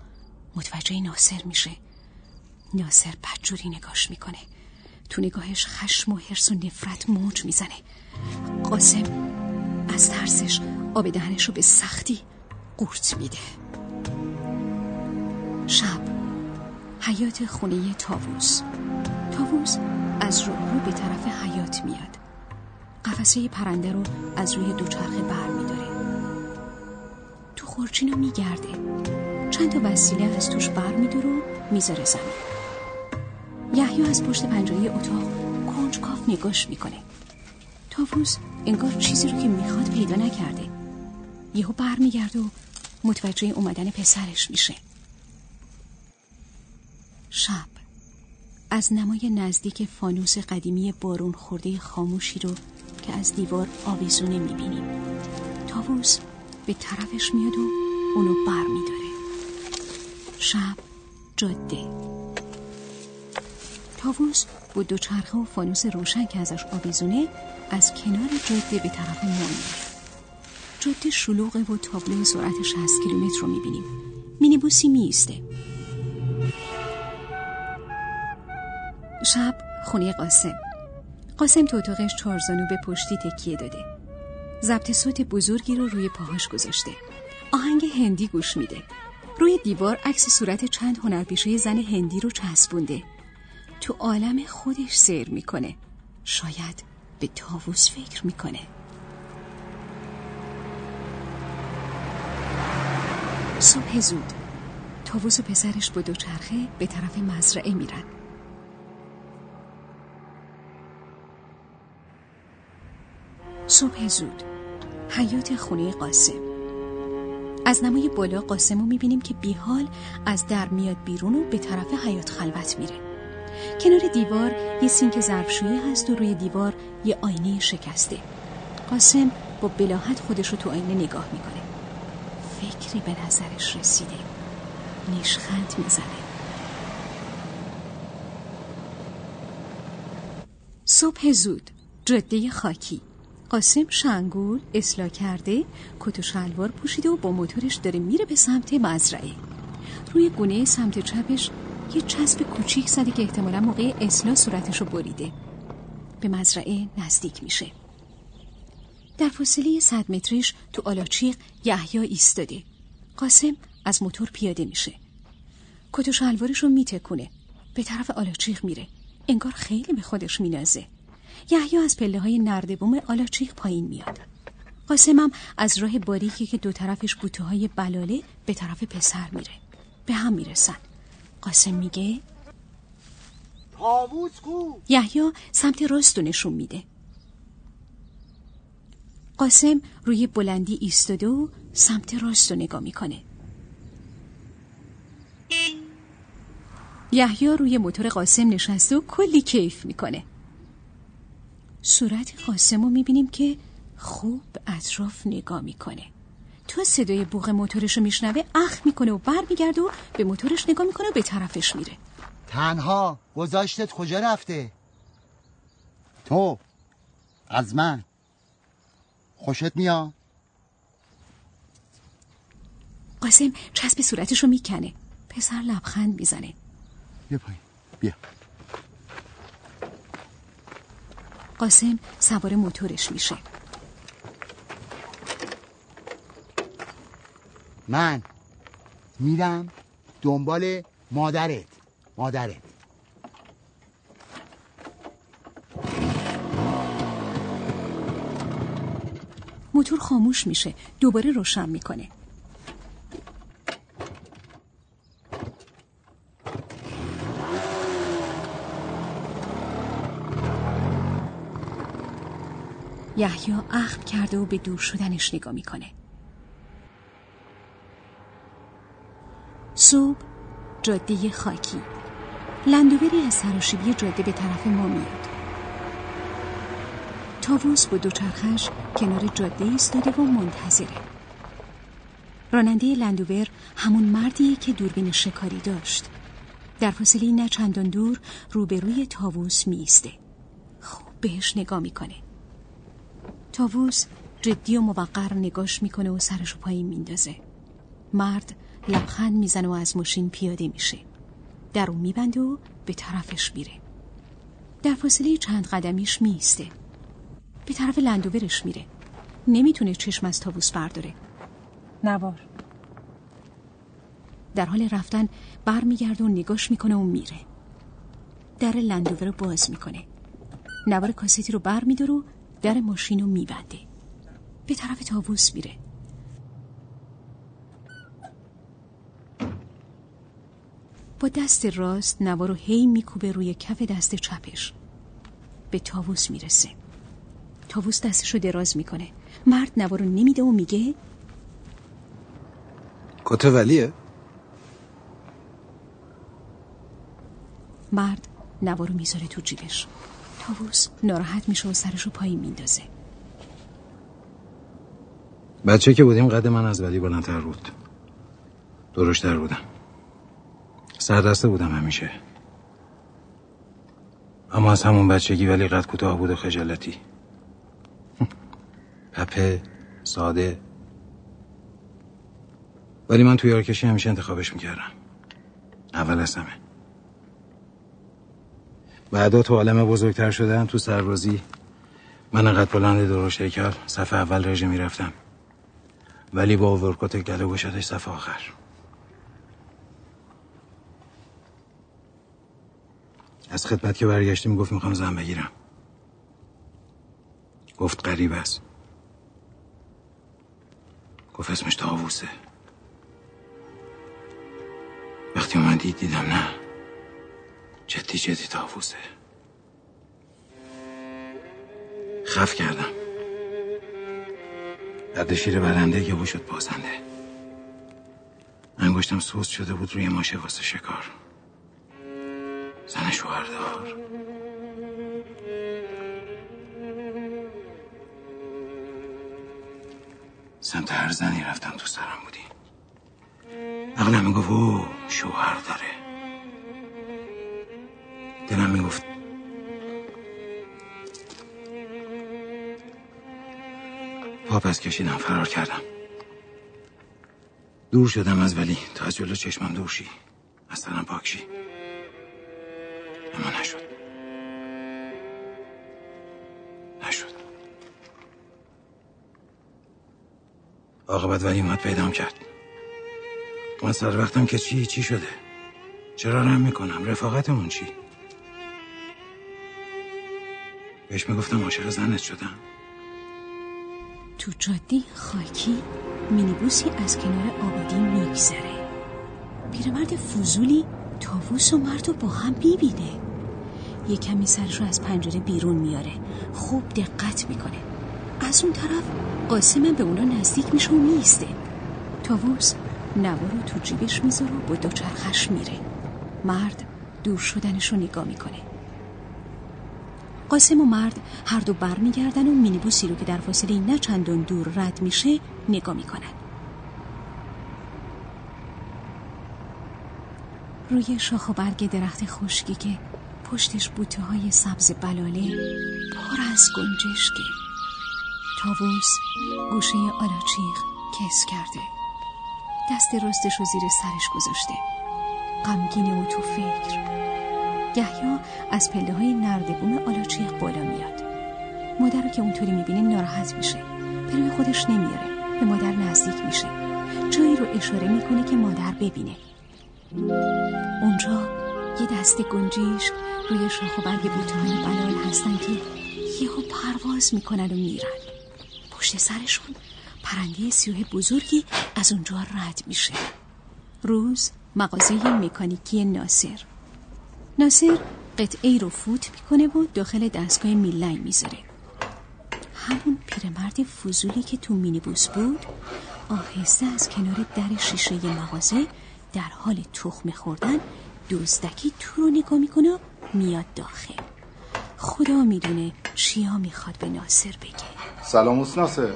Speaker 2: متوجه ناصر میشه. ناصر بدجوری نگاش می‌کنه. تو نگاهش خشم و حرس و نفرت موج می‌زنه. قاسم از ترسش آب دهنش رو به سختی قورت میده. شب حیات خونه تاووس. تاووس از رو به طرف حیات میاد. قفسه پرنده رو از روی دوچرخه بر میداره تو خورچین میگرده. چند تا وسیله از توش بر میداره و می‌ذاره زمین. یحیی از پشت پنجره اتاق کنج کاف نگاش می‌کنه. تاووس انگار چیزی رو که می‌خواد پیدا نکرده. یهو بر میگرده و متوجه اومدن پسرش میشه. شب. از نمای نزدیک فانوس قدیمی بارون خورده خاموشی رو که از دیوار آویزونه می‌بینیم. تاووس به طرفش میاد و اونو بر میداره. شب جاده. تاووس با دوچرخه و فانوس روشن که ازش آویزونه از کنار جاده به طرف ما میره. جاده شلوغه و تابلوی سرعت 60 کیلومتر رو می‌بینیم. مینیبوسی میسته شب خونه قاسم. قاسم تو اتاقش چارزانو به پشتی تکیه داده. ضبط صوت بزرگی رو روی پاهاش گذاشته. آهنگ هندی گوش میده. روی دیوار عکس صورت چند هنرپیشه زن هندی رو چسبونده. تو عالم خودش سیر می‌کنه. شاید به تاووس فکر می‌کنه. صبح زود. تاووس و پسرش با دوچرخه به طرف مزرعه میرن. صبح زود. حیات خونه قاسم. از نمای بالا قاسم رو می‌بینیم که بیحال از در میاد بیرون و به طرف حیات خلوت میره. کنار دیوار یه سینک ظرفشویی هست و روی دیوار یه آینه شکسته. قاسم با بلاحت خودش رو تو آینه نگاه می‌کنه. فکری به نظرش رسیده. نیشخند می‌زنه. صبح زود. جاده خاکی. قاسم شنگول اصلاح کرده کت و شلوار پوشیده و با موتورش داره میره به سمت مزرعه. روی گونه سمت چپش یه چسب کوچیک زده که احتمالا موقع اصلاح صورتش رو بریده. به مزرعه نزدیک میشه. در فاصله صد متریش تو آلاچیق یحیا ایستاده. قاسم از موتور پیاده میشه. کت و شلوارش رو میتکونه. به طرف آلاچیق میره. انگار خیلی به خودش مینازه. یحیی از پله های نردبوم آلاچیق پایین میاد. قاسمم از راه باریکی که دو طرفش بوته های بلاله به طرف پسر میره. به هم می‌رسن. قاسم میگه
Speaker 6: تاووز کو.
Speaker 2: یحیی سمت راست نشون میده. قاسم روی بلندی ایستاده و سمت راست رو نگاه می‌کنه. یحیی روی موتور قاسم نشسته و کلی کیف می‌کنه. صورت قاسم رو می‌بینیم که خوب اطراف نگاه می‌کنه. تو صدای بوغ موتورش رو میشنوه اخ می‌کنه و بر میگرده و به موتورش نگاه می‌کنه و به طرفش میره.
Speaker 6: تنها گذاشتت کجا رفته؟ تو از من. خوشت میاد؟
Speaker 2: قاسم چسب صورتش رو می‌کنه. پسر لبخند می‌زنه.
Speaker 6: بیا پایین بیا.
Speaker 2: قاسم سوار موتورش میشه.
Speaker 6: من میرم دنبال مادرت. مادرت.
Speaker 2: موتور خاموش میشه. دوباره روشن می‌کنه. یحیی اخم کرده و به دور شدنش نگاه می‌کنه. صبح جاده خاکی. لندوبری از سراشیبی جاده به طرف ما میاد. تاووس با دوچرخش کنار جاده ایستاده و منتظره. راننده لندوبر همون مردیه که دوربین شکاری داشت. در فاصله نه چندان دور روبروی تاووس میسته خوب بهش نگاه می‌کنه. تاووس جدی و موقر نگاش می‌کنه و سرشو پایین میندازه. مرد لبخند می‌زنه و از ماشین پیاده میشه. در اون میبنده و به طرفش میره. در فاصله چند قدمیش میسته به طرف لندوورش میره. نمی‌تونه چشم از تاووس برداره.
Speaker 4: نوار.
Speaker 2: در حال رفتن برمیگرده و نگاش می‌کنه و میره. در لندوور رو باز می‌کنه. نوار کاستی رو بر میداره و در ماشین رو میبنده. به طرف تاووس میره. با دست راست نوار رو هی میکوبه روی کف دست چپش. به تاووس می‌رسه. تاووس دستش رو دراز می‌کنه. مرد نوار رو نمیده و میگه
Speaker 3: کت ولیه؟
Speaker 2: مرد نوار رو می‌ذاره تو جیبش. تاووس ناراحت میشه و سرش رو پایین میندازه.
Speaker 3: بچه که بودیم قد من از ولی بلندتر بود. درشتر بودم. سردسته بودم همیشه. اما از همون بچگی ولی قد کوتاه بود و خجالتی. پپه ساده. ولی من توی یارکشی همیشه انتخابش می‌کردم. اول از همه. بعدا تو عالم بزرگتر شدن تو سربازی من انقدر بلند درشت هیکل صفحه اول رژه می‌رفتم. ولی با ورکوت گله گشادش صفحه آخر. از خدمت که برگشتیم گفت می‌خوام زن بگیرم. گفت قریب است. گفت اسمش تاووسه. وقتی اومدی دیدم نه. جدی جدی تاووسه خف کردم. رد شیر برنده یهو شد بازنده انگشتم سوز شده بود روی ماشه واسه شکار. زن شوهردار. سمت هر زنی رفتم تو سرم بودی. عقلم می‌گفت او شوهر داره پاپس کشیدم فرار کردم. دور شدم از ولی. تا از جلو چشمم دور شی. از سرم پاکشی اما نشد. نشد. عاقبت ولی اومد پیدام کرد. من سر وقتم که چی چی شده؟ چرا رم می‌کنم؟ رفاقتمون چی؟ بهش می‌گفتم عاشق زنت شدم.
Speaker 2: تو جاده خاکی مینیبوسی از کنار آبادی میگذره. پیرمرد فضولی تاووس و مرد با هم بیبینه یه کمی سرش رو از پنجره بیرون میاره خوب دقت می‌کنه. از اون طرف قاسمم به اونا نزدیک میشه و میسته تاووس نوار رو تو جیبش می‌ذاره و با دوچرخش میره. مرد دور شدنش رو نگاه می‌کنه. قاسم و مرد هر دو بر میگردن و مینیبوسی رو که در فاصله نه چندان دور رد میشه نگاه می‌کنن. روی شاخ و برگ درخت خشکی که پشتش بوته های سبز بلاله پر از گنجشکه تاووس گوشه آلاچیق کس کرده. دست راستش رو زیر سرش گذاشته. غمگینه و تو فکر. گهیا از پله های نردبوم آلاچیق بالا میاد. مادر رو که اونطوری می‌بینه ناراحت میشه. پروی خودش نمیاره به مادر نزدیک میشه. جایی رو اشاره می‌کنه که مادر ببینه. اونجا یه دست گنجیش روی شاخ و برگ بوتهای بلال هستن که یهو پرواز می‌کنن و میرن. پشت سرشون پرنده سیاه بزرگی از اونجا رد میشه. روز مغازه مکانیکی ناصر. ناصر قطعه رو فوت می‌کنه و داخل دستگاه میلنگ می‌ذاره. همون پیرمرد فضولی که تو مینیبوس بود آهسته از کنار در شیشه مغازه در حال تخم خوردن دزدکی تو رو نگاه می‌کنه و میاد داخل. خدا می‌دونه چیا می‌خواد به ناصر بگه.
Speaker 11: سلام ناصر.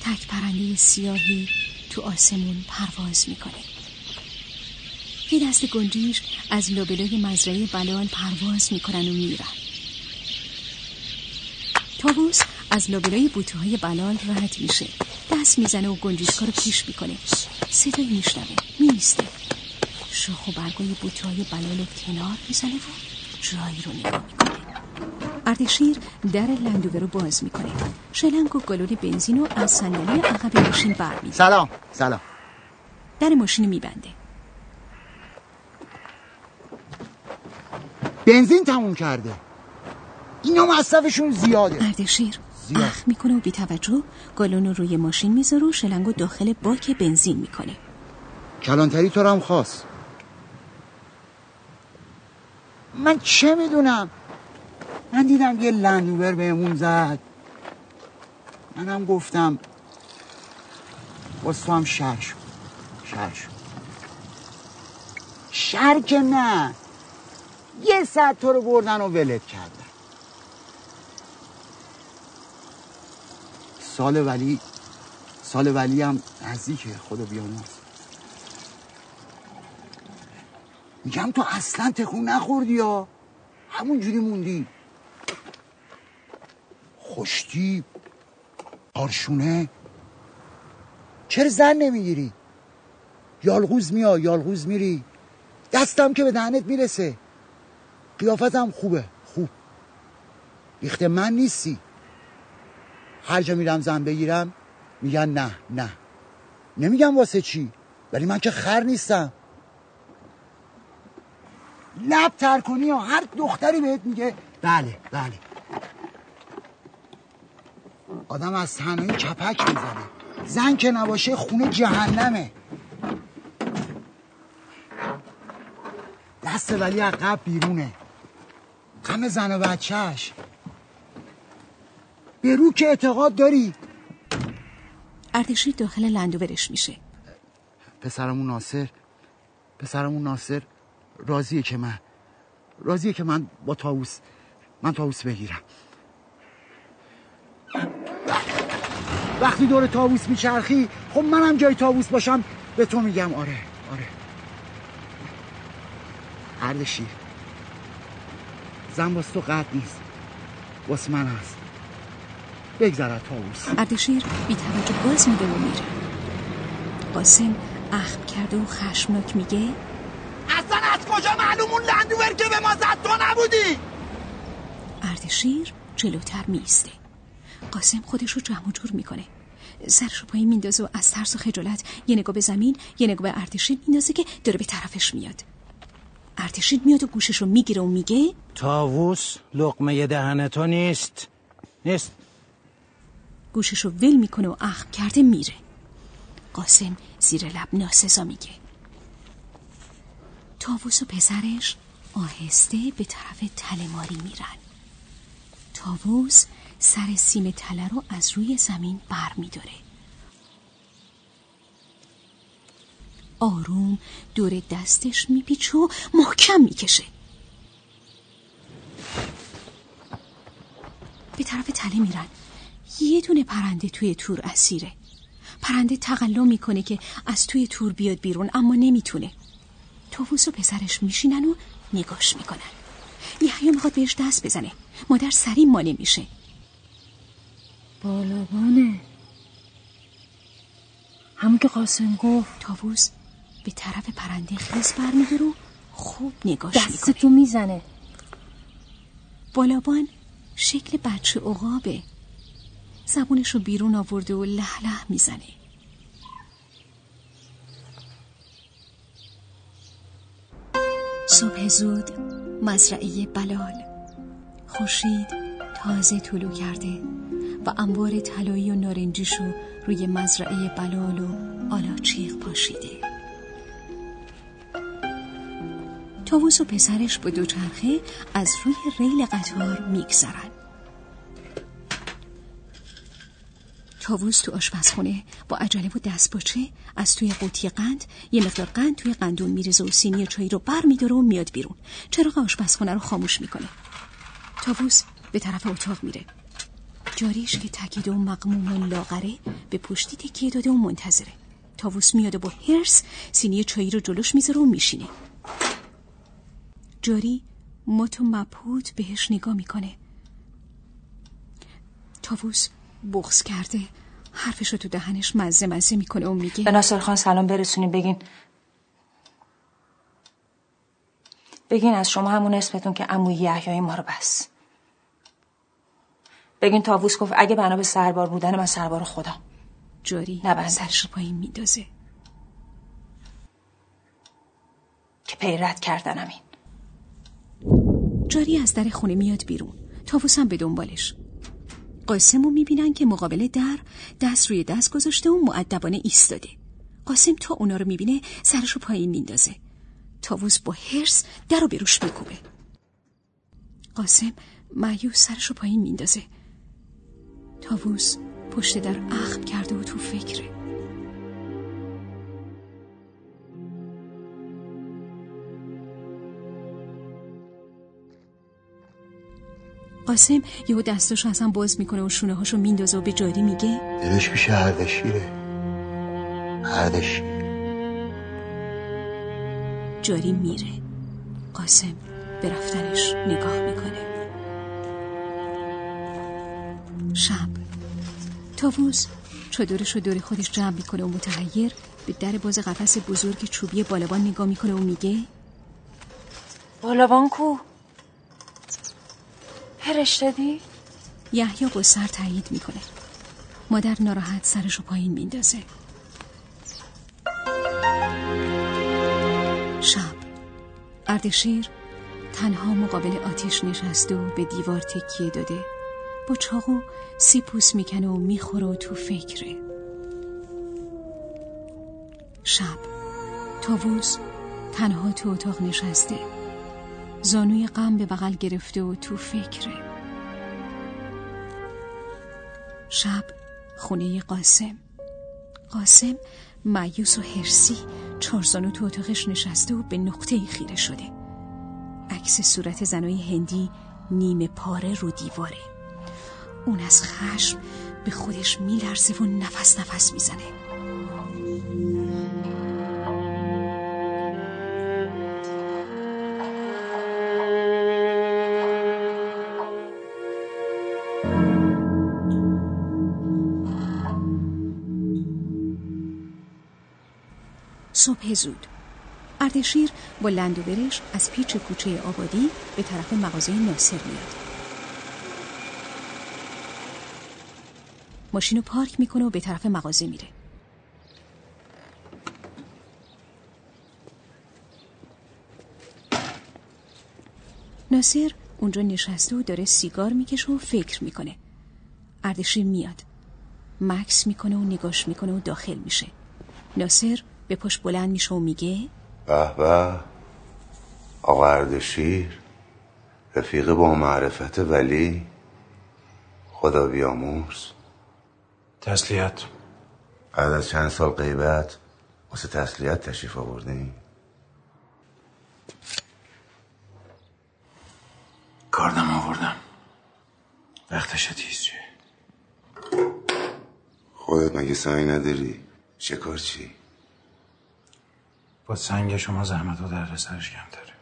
Speaker 2: تک پرنده سیاهی تو آسمون پرواز می‌کنه. یه دست گنجیش از لابلای مزرعه بلال پرواز می‌کنن و میرن. تابوس از لابلای بوته های بلال رد میشه. دست می‌زنه و گنجیشکا رو پیش می‌کنه. صدای میشنوه. میسته شاخ و برگای بوته های بلال رو کنار می‌زنه و جایی رو نگاه می‌کنه. اردشیر در لندوه رو باز می‌کنه. شلنگ و گلول بنزین رو از صندلی عقب ماشین برمیداره.
Speaker 6: سلام. سلام.
Speaker 2: در ماشین میبنده.
Speaker 6: بنزین تموم کرده. اینا مصرفشون زیاده.
Speaker 2: اردشیر اخ می‌کنه و بی توجه گالون رو روی ماشین می‌ذاره و شلنگو داخل باک بنزین می‌کنه.
Speaker 6: کلانتری تو هم خواست. من چه می‌دونم؟ من دیدم یه لندوبر بهمون زد. منم گفتم باز تو هم شر شد شر شد شر که نه. یه ساعت تو رو بردن و ولت کردن. سال ولی سال ولی هم نزدیکه خدا بیامرز. میگم تو اصلا تکون نخوردی یا؟ همونجوری موندی. خوشتی آرشونه. چرا زن نمی‌گیری؟ یالغوز میا یالغوز میری. دستم که به دهنت می‌رسه. قیافتم خوبه. خوب. ریخت من نیستی. هر جا میرم زن بگیرم میگن نه نه. نمیگم واسه چی ولی من که خر نیستم. لب تر کنی و هر دختری بهت میگه. بله بله. آدم از تنهایی کپک می‌زنه. زن که نباشه خونه جهنمه. دست ولی عقب بیرونه. غم زن و بچهش به رو که اعتقاد داری.
Speaker 2: اردشیر داخل لندوبرش میشه.
Speaker 6: پسرمون ناصر پسرمون ناصر راضیه که من راضیه که من با تاووس من تاووس بگیرم. وقتی دور تابوس میچرخی خب منم جای تابوس باشم به تو میگم. آره آره. اردشیر. زن باز تو قد نیست. واس من هست. بگذرد
Speaker 2: اردشیر بی توجه باز میده و میره. قاسم اخم کرده و خشمناک میگه
Speaker 6: اصلا از کجا معلوم اون لندوور که به ما زد؟ تو نبودی.
Speaker 2: اردشیر جلوتر میسته قاسم خودش رو جمع جور می‌کنه. سرش رو پایین میندازه و از ترس و خجالت یه نگاه به زمین یه نگاه به اردشیر میندازه که داره به طرفش میاد. اردشیر میاد و گوشش رو می‌گیره و میگه
Speaker 3: تاووس لقمه دهن تو نیست. نیست.
Speaker 2: گوشش رو ول می‌کنه و اخم کرده میره. قاسم زیر لب ناسزا میگه. تاووس و پسرش آهسته به طرف تلماری میرن. تاووس سر سیم تله رو از روی زمین بر میداره آروم دور دستش میپیچه و محکم می‌کشه. به طرف تله میرن. یه دونه پرنده توی تور اسیره. پرنده تقلا می‌کنه که از توی تور بیاد بیرون اما نمی‌تونه. تووس و پسرش میشینن و نگاش می‌کنن. یحیی می‌خواد بهش دست بزنه. مادر سریع مانه میشه.
Speaker 1: بالابانه همون که قاسم گفت.
Speaker 2: تاووس به طرف پرنده خیز برمیداره و خوب نگاش
Speaker 1: دست
Speaker 2: می‌کنه.
Speaker 1: تو می‌زنه
Speaker 2: بالابان شکل بچه عقابه. زبونش رو بیرون آورده و له له می‌زنه. صبح زود مزرعه بلال. خورشید تازه طلوع کرده و انبار طلایی و نارنجیشو روی مزرعه بلال و آلاچیق پاشیده. تاووس و پسرش با دوچرخه از روی ریل قطار میگذرن. تاووس تو آشپزخونه. با عجله و دستپاچه از توی قوطی قند یه مقدار قند توی قندون میرزه و سینی چای رو بر میداره و میاد بیرون. چراغ آشپزخونه رو خاموش می‌کنه. تاووس به طرف اتاق میره. جاریش که تکیده و مقموم و لاغره به پشتی تکیه داده و منتظره. تاووس میاد و با هرس سینی چایی رو جلوش می‌ذاره و میشینه. جاری مت و مبهوت بهش نگاه می‌کنه. تاووس بغز کرده. حرفش رو تو دهنش مزه مزه می‌کنه و میگه.
Speaker 4: به ناصر خان سلام برسونین بگین. بگین از شما همون اسمتون که عموی یحیای ما رو بس. بگین تاووس گفت اگه بنا به سربار بودن من سربار خودم
Speaker 2: جاری
Speaker 4: نبنده.
Speaker 2: سرش رو پایین میندازه
Speaker 4: که پیرت کردنم این.
Speaker 2: جاری از در خونه میاد بیرون. تاووس هم به دنبالش. قاسم رو می‌بینن که مقابل در دست روی دست گذاشته و معدبانه ایستاده. قاسم تا اونا رو می‌بینه سرش رو پایین میندازه. تاووس با هرس در رو به روش میکوبه. قاسم معیوس سرش رو پایین میندازه. تاووس پشت در اخم کرده و تو فکره. قاسم یهو دستاشو از هم باز می‌کنه و شونه هاشو میندازه و به جاری میگه.
Speaker 6: دلش پیش اردشیره اردشیر
Speaker 2: جاری میره. قاسم به رفتنش نگاه می‌کنه. شب. تاووس چادرش رو دور خودش جمع می‌کنه و متحیر به در باز قفس بزرگ چوبی بالابان نگاه می‌کنه و میگه
Speaker 4: بالابان کو؟ هرش دادی؟
Speaker 2: یحیی سر تایید می‌کنه. مادر ناراحت سرش رو پایین میندازه. شب. اردشیر تنها مقابل آتیش نشسته و به دیوار تکیه داده. با چاقو سی پوست می‌کنه و می‌خوره و تو فکره. شب. تاووس تنها تو اتاق نشسته. زانوی غم به بغل گرفته و تو فکره شب خونه قاسم. قاسم معیوس و هرسی چارزانو تو اتاقش نشسته و به نقطه خیره شده. عکس صورت زنای هندی نیمه پاره رو دیواره. اون از خشم به خودش میلرزه و نفس نفس می‌زنه. صبح زود. اردشیر با لند و برش از پیچ کوچه آبادی به طرف مغازه ناصر میاد. ماشینو پارک می‌کنه و به طرف مغازه میره. ناصر اونجا نشسته و داره سیگار می‌کشه و فکر می‌کنه. اردشیر میاد. مکس می‌کنه و نگاش می‌کنه و داخل میشه. ناصر به پشت بلند میشه و میگه
Speaker 7: به به آقا اردشیر رفیق با معرفت ولی خدا بیامرز.
Speaker 3: تسلیت.
Speaker 7: بعد از چند سال غیبت واسه تسلیت تشریف آوردین
Speaker 3: کاردم آوردم. وقتش تیز
Speaker 7: خودت مگه سعی نداری؟ شکار چی؟
Speaker 3: با سنگ شما زحمت و در سرش کمتره.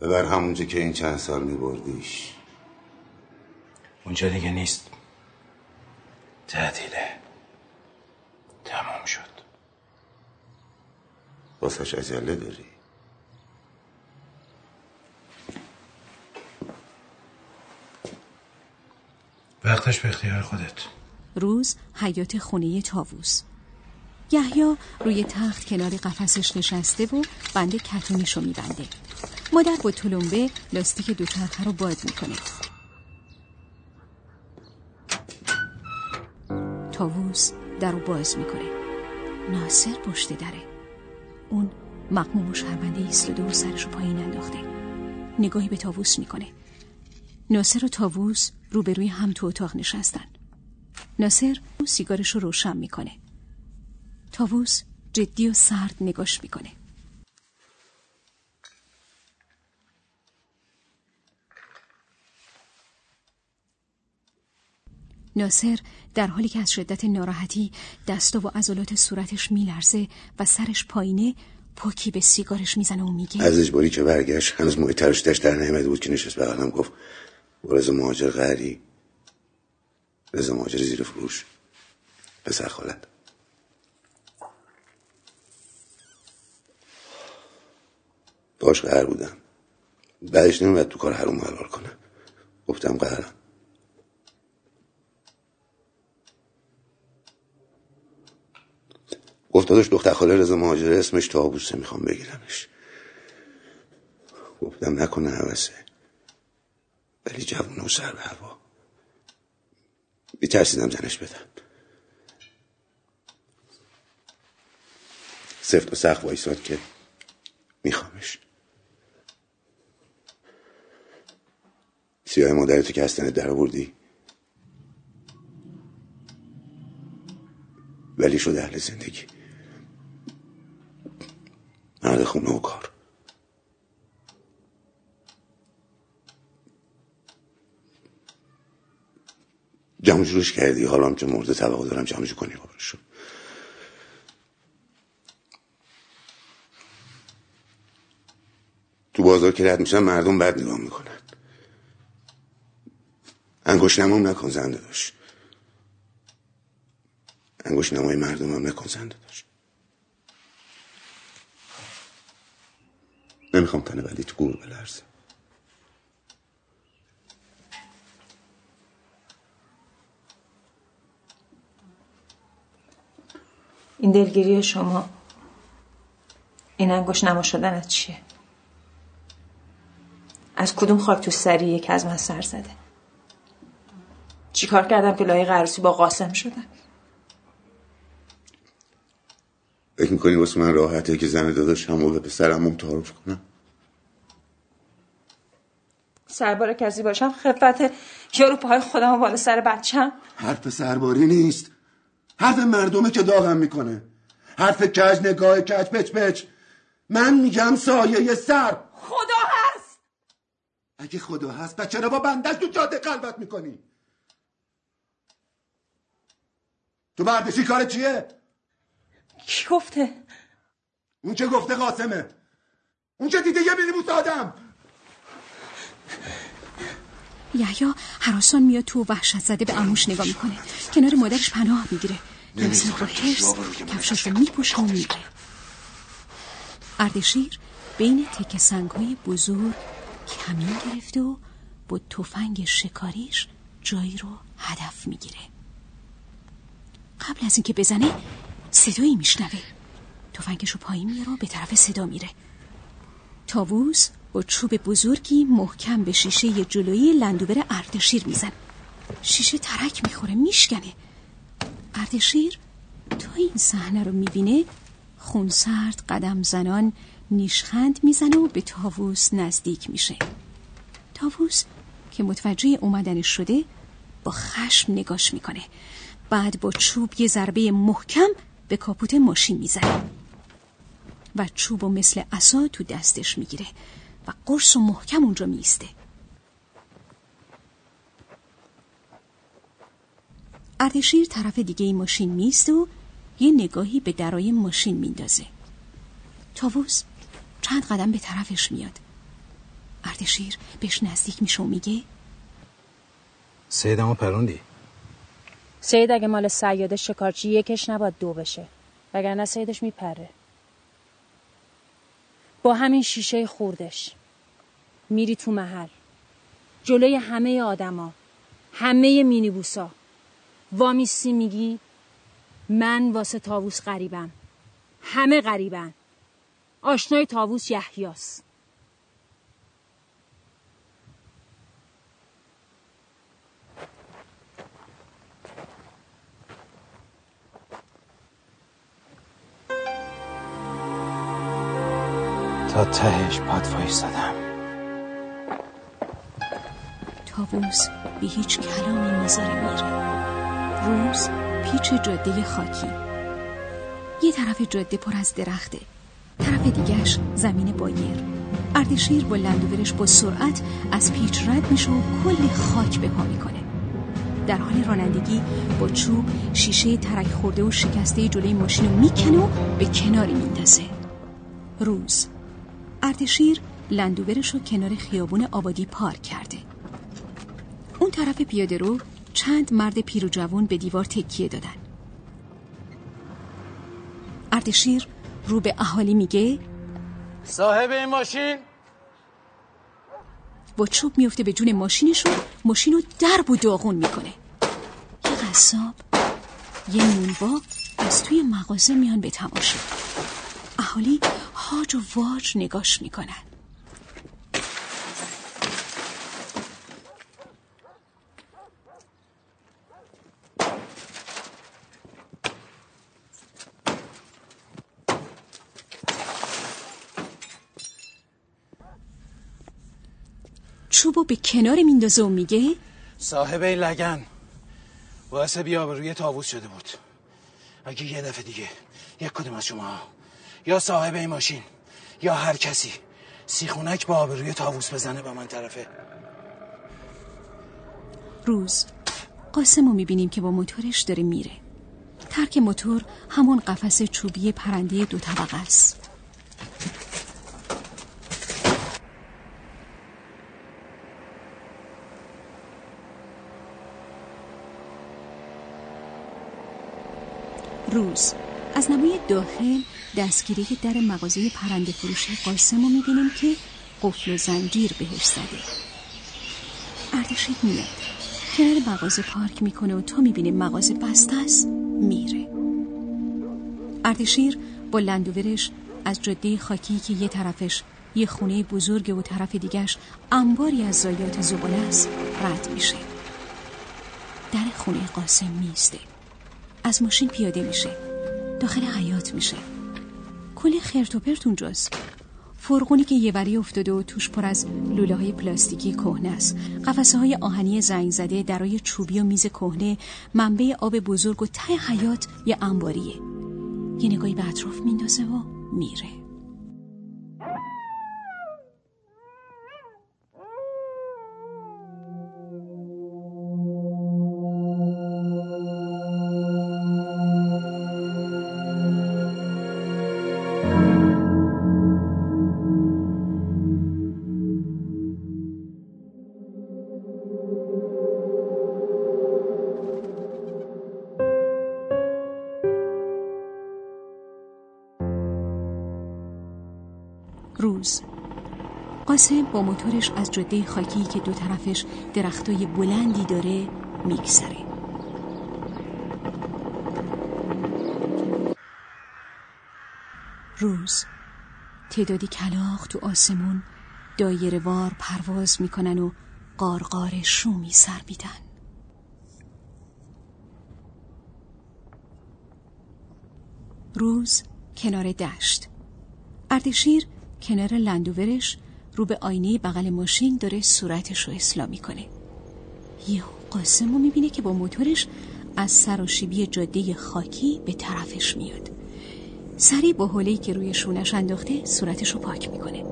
Speaker 7: ببر همونجا که این چند سال میبردیش.
Speaker 3: اونجا دیگه نیست. تعدیله تمام شد.
Speaker 7: واسش عجله داری؟
Speaker 3: وقتش به اختیار خودت.
Speaker 2: روز حیات خونه تاووس یحیی روی تخت کنار قفسش نشسته و بند کتونیشو میبنده. مادر با تلمبه لاستیک دوچرخه رو باد می‌کنه. تاووس در رو باز می‌کنه. ناصر پشت دره. اون مقموم و شرمنده ایستاده و سرش رو پایین انداخته. نگاهی به تاووس می‌کنه. ناصر و تاووس روبروی هم تو اتاق نشستن. ناصر سیگارش رو روشن می‌کنه. تاووس جدی و سرد نگاش می‌کنه. ناصر در حالی که از شدت ناراحتی دست و عضلات صورتش میلرزه و سرش پایینه پاکی به سیگارش می‌زنه و میگه
Speaker 7: از اجباری که برگشت؟ هنوز موی ترشتش در نهمده بود که نشست بغلم گفت برز مهاجر غری رضا مهاجر زیر فروش. پسر خالد باش قهر بودم. بعدش نمیبد تو کار حروم حلال کنم. گفتم قهرم. گفت داداش دختر خاله رضا مهاجر اسمش تابوسه می‌خوام بگیرمش. گفتم نکنه حوثه ولی جوون و سر به هوا. بیترسیدم زنش بدم. سفت و سخت وایساد که میخوامش سیاه مادرتو که از در آوردی. ولی شد اهل زندگی. مرد خونه و کار. جمع جورش کردی. حالا هم که مرده طبقه دارم جمع جو کنی بابرشو تو بازار که رد میشن مردم بد نگاه می‌کنن. انگوش نمام نکن زنده داشت انگوش نمای مردم هم نکن زنده داشت نمی‌خوام تنه ولی تو گور بلرزه
Speaker 4: این دلگیری شما این انگوش نما شدنت چیه؟ از کدوم خاک تو سریه که از من سر زده؟ چیکار کردم که لای عروسی با قاسم شدم؟
Speaker 7: فکر می‌کنی واسه من راحته که زن داداشم و به پسرم تعارف کنم؟
Speaker 4: سربار کسی باشم خفت یارو پای خودم بالا سر بچم؟
Speaker 7: حرف سرباری نیست. حرف مردمه که داغم می‌کنه. حرف کج نگاه کج پچ پچ. من میگم سایه سر.
Speaker 4: خدا هست!
Speaker 6: اگه خدا هست بچه چرا با بندش تو جاده قلبت می‌کنی؟ تو بردشی کار چیه؟
Speaker 5: کی گفته؟
Speaker 6: اون چه گفته قاسمه. اون چه دیده یه مینیبوس آدم.
Speaker 2: یحیی حراسان میاد تو و وحشت زده به اموش نگاه می‌کنه. کنار مادرش پناه می‌گیره. نمیزن با حرس کفشش رو میپوشه و میره اردشیر بین تک سنگهای بزرگ کمین گرفته و با تفنگ شکاریش جایی رو هدف می‌گیره. قبل از اینکه بزنه صدایی میشنوه. تفنگش رو پایین میاره و به طرف صدا میره. تاووس با چوب بزرگی محکم به شیشه جلویی لندوبر اردشیر میزن. شیشه ترک می‌خوره میشکنه. اردشیر تا این صحنه رو می‌بینه؟ خونسرد قدم زنان نیشخند می‌زنه و به تاووس نزدیک میشه. تاووس که متوجه اومدنش شده با خشم نگاش می‌کنه. بعد با چوب یه ضربه محکم به کاپوت ماشین می‌زنه. و چوب و مثل عصا تو دستش می‌گیره و قرص و محکم اونجا میسته اردشیر طرف دیگه این ماشین میسته و یه نگاهی به درای ماشین میندازه. تاووس چند قدم به طرفش میاد. اردشیر بهش نزدیک میشه و میگه
Speaker 3: سیدمو پروندی؟
Speaker 4: سید اگه مال سیاده شکارچی یکش نباید دو بشه وگرنه سیدش میپره. با همین شیشه خوردش. میری تو محل. جلوی همه آدما. همه مینیبوسا. وامیسی میگی؟ من واسه تاووس غریبم. همه غریبن. آشنای تاووس یحیاس
Speaker 3: تا تهش پاد وایستادم.
Speaker 2: تاووس به هیچ کلامی نظاره میره روز پیچ جاده خاکی. یه طرف جاده پر از درخته طرف دیگهش زمین بایر. اردشیر با لندوورش با سرعت از پیچ رد میشه و کلی خاک به پا می‌کنه. در حال رانندگی با چوب شیشه ترک خورده و شکسته جلوی ماشین رو می‌کنه و به کناری میندازه. روز. اردشیر لندوورش رو کنار خیابون آبادی پارک کرده. اون طرف پیاده رو چند مرد پیر و جوان به دیوار تکیه دادن. اردشیر رو به اهالی میگه
Speaker 8: صاحب این ماشین؟
Speaker 2: با چوب میفته به جون ماشینش و ماشین رو درب و داغون می‌کنه. یه قصاب یه نونوا از توی مغازه میان به تماشا. اهالی هاج و واج نگاش می‌کنن. چوبو به کنار میندازه و میگه
Speaker 3: صاحب این لگن باعث روی تاووز شده بود. اگه یه دفعه دیگه یک کدوم از شما یا صاحب این ماشین یا هر کسی سیخونک با آبروی تاووس بزنه به من طرفه.
Speaker 2: روز قاسم رو می‌بینیم که با موتورش داره میره. ترک موتور همون قفس چوبی پرنده دو طبقه است. روز. از نمای داخل دستگیری در مغازه پرنده فروش قاسم رو می‌بینیم که قفل و زنجیر بهش زده. اردشیر میاد کنار مغازه پارک می‌کنه و تا می‌بینه مغازه بسته است میره. اردشیر با لندوورش از جاده خاکی که یه طرفش یه خونه بزرگ و طرف دیگش انباری از زایات زباله است رد میشه. در خونه قاسم میسته از ماشین پیاده میشه. داخل حیات میشه. کلی خرت و پرت اونجاست. فرغونی که یه وری افتاده و توش پر از لوله های پلاستیکی کهنه است. قفسه های آهنی زنگ زده درای چوبی و میز کهنه منبع آب بزرگ و ته حیات یه انباریه. یه نگاهی به اطراف میندازه و میره. قاسم با موتورش از جاده خاکی که دو طرفش درختای بلندی داره میگذره. روز. تعدادی کلاخ تو آسمون دایره وار پرواز می‌کنن و قارقار شومی سر میدن روز کنار دشت. اردشیر کنار لندوورش رو به آینه بغل ماشین داره صورتش رو اصلاح می‌کنه. یه قاسم رو می‌بینه که با موتورش از سراشیبی جاده خاکی به طرفش میاد. سری با حوله که روی شونش انداخته صورتش رو پاک می‌کنه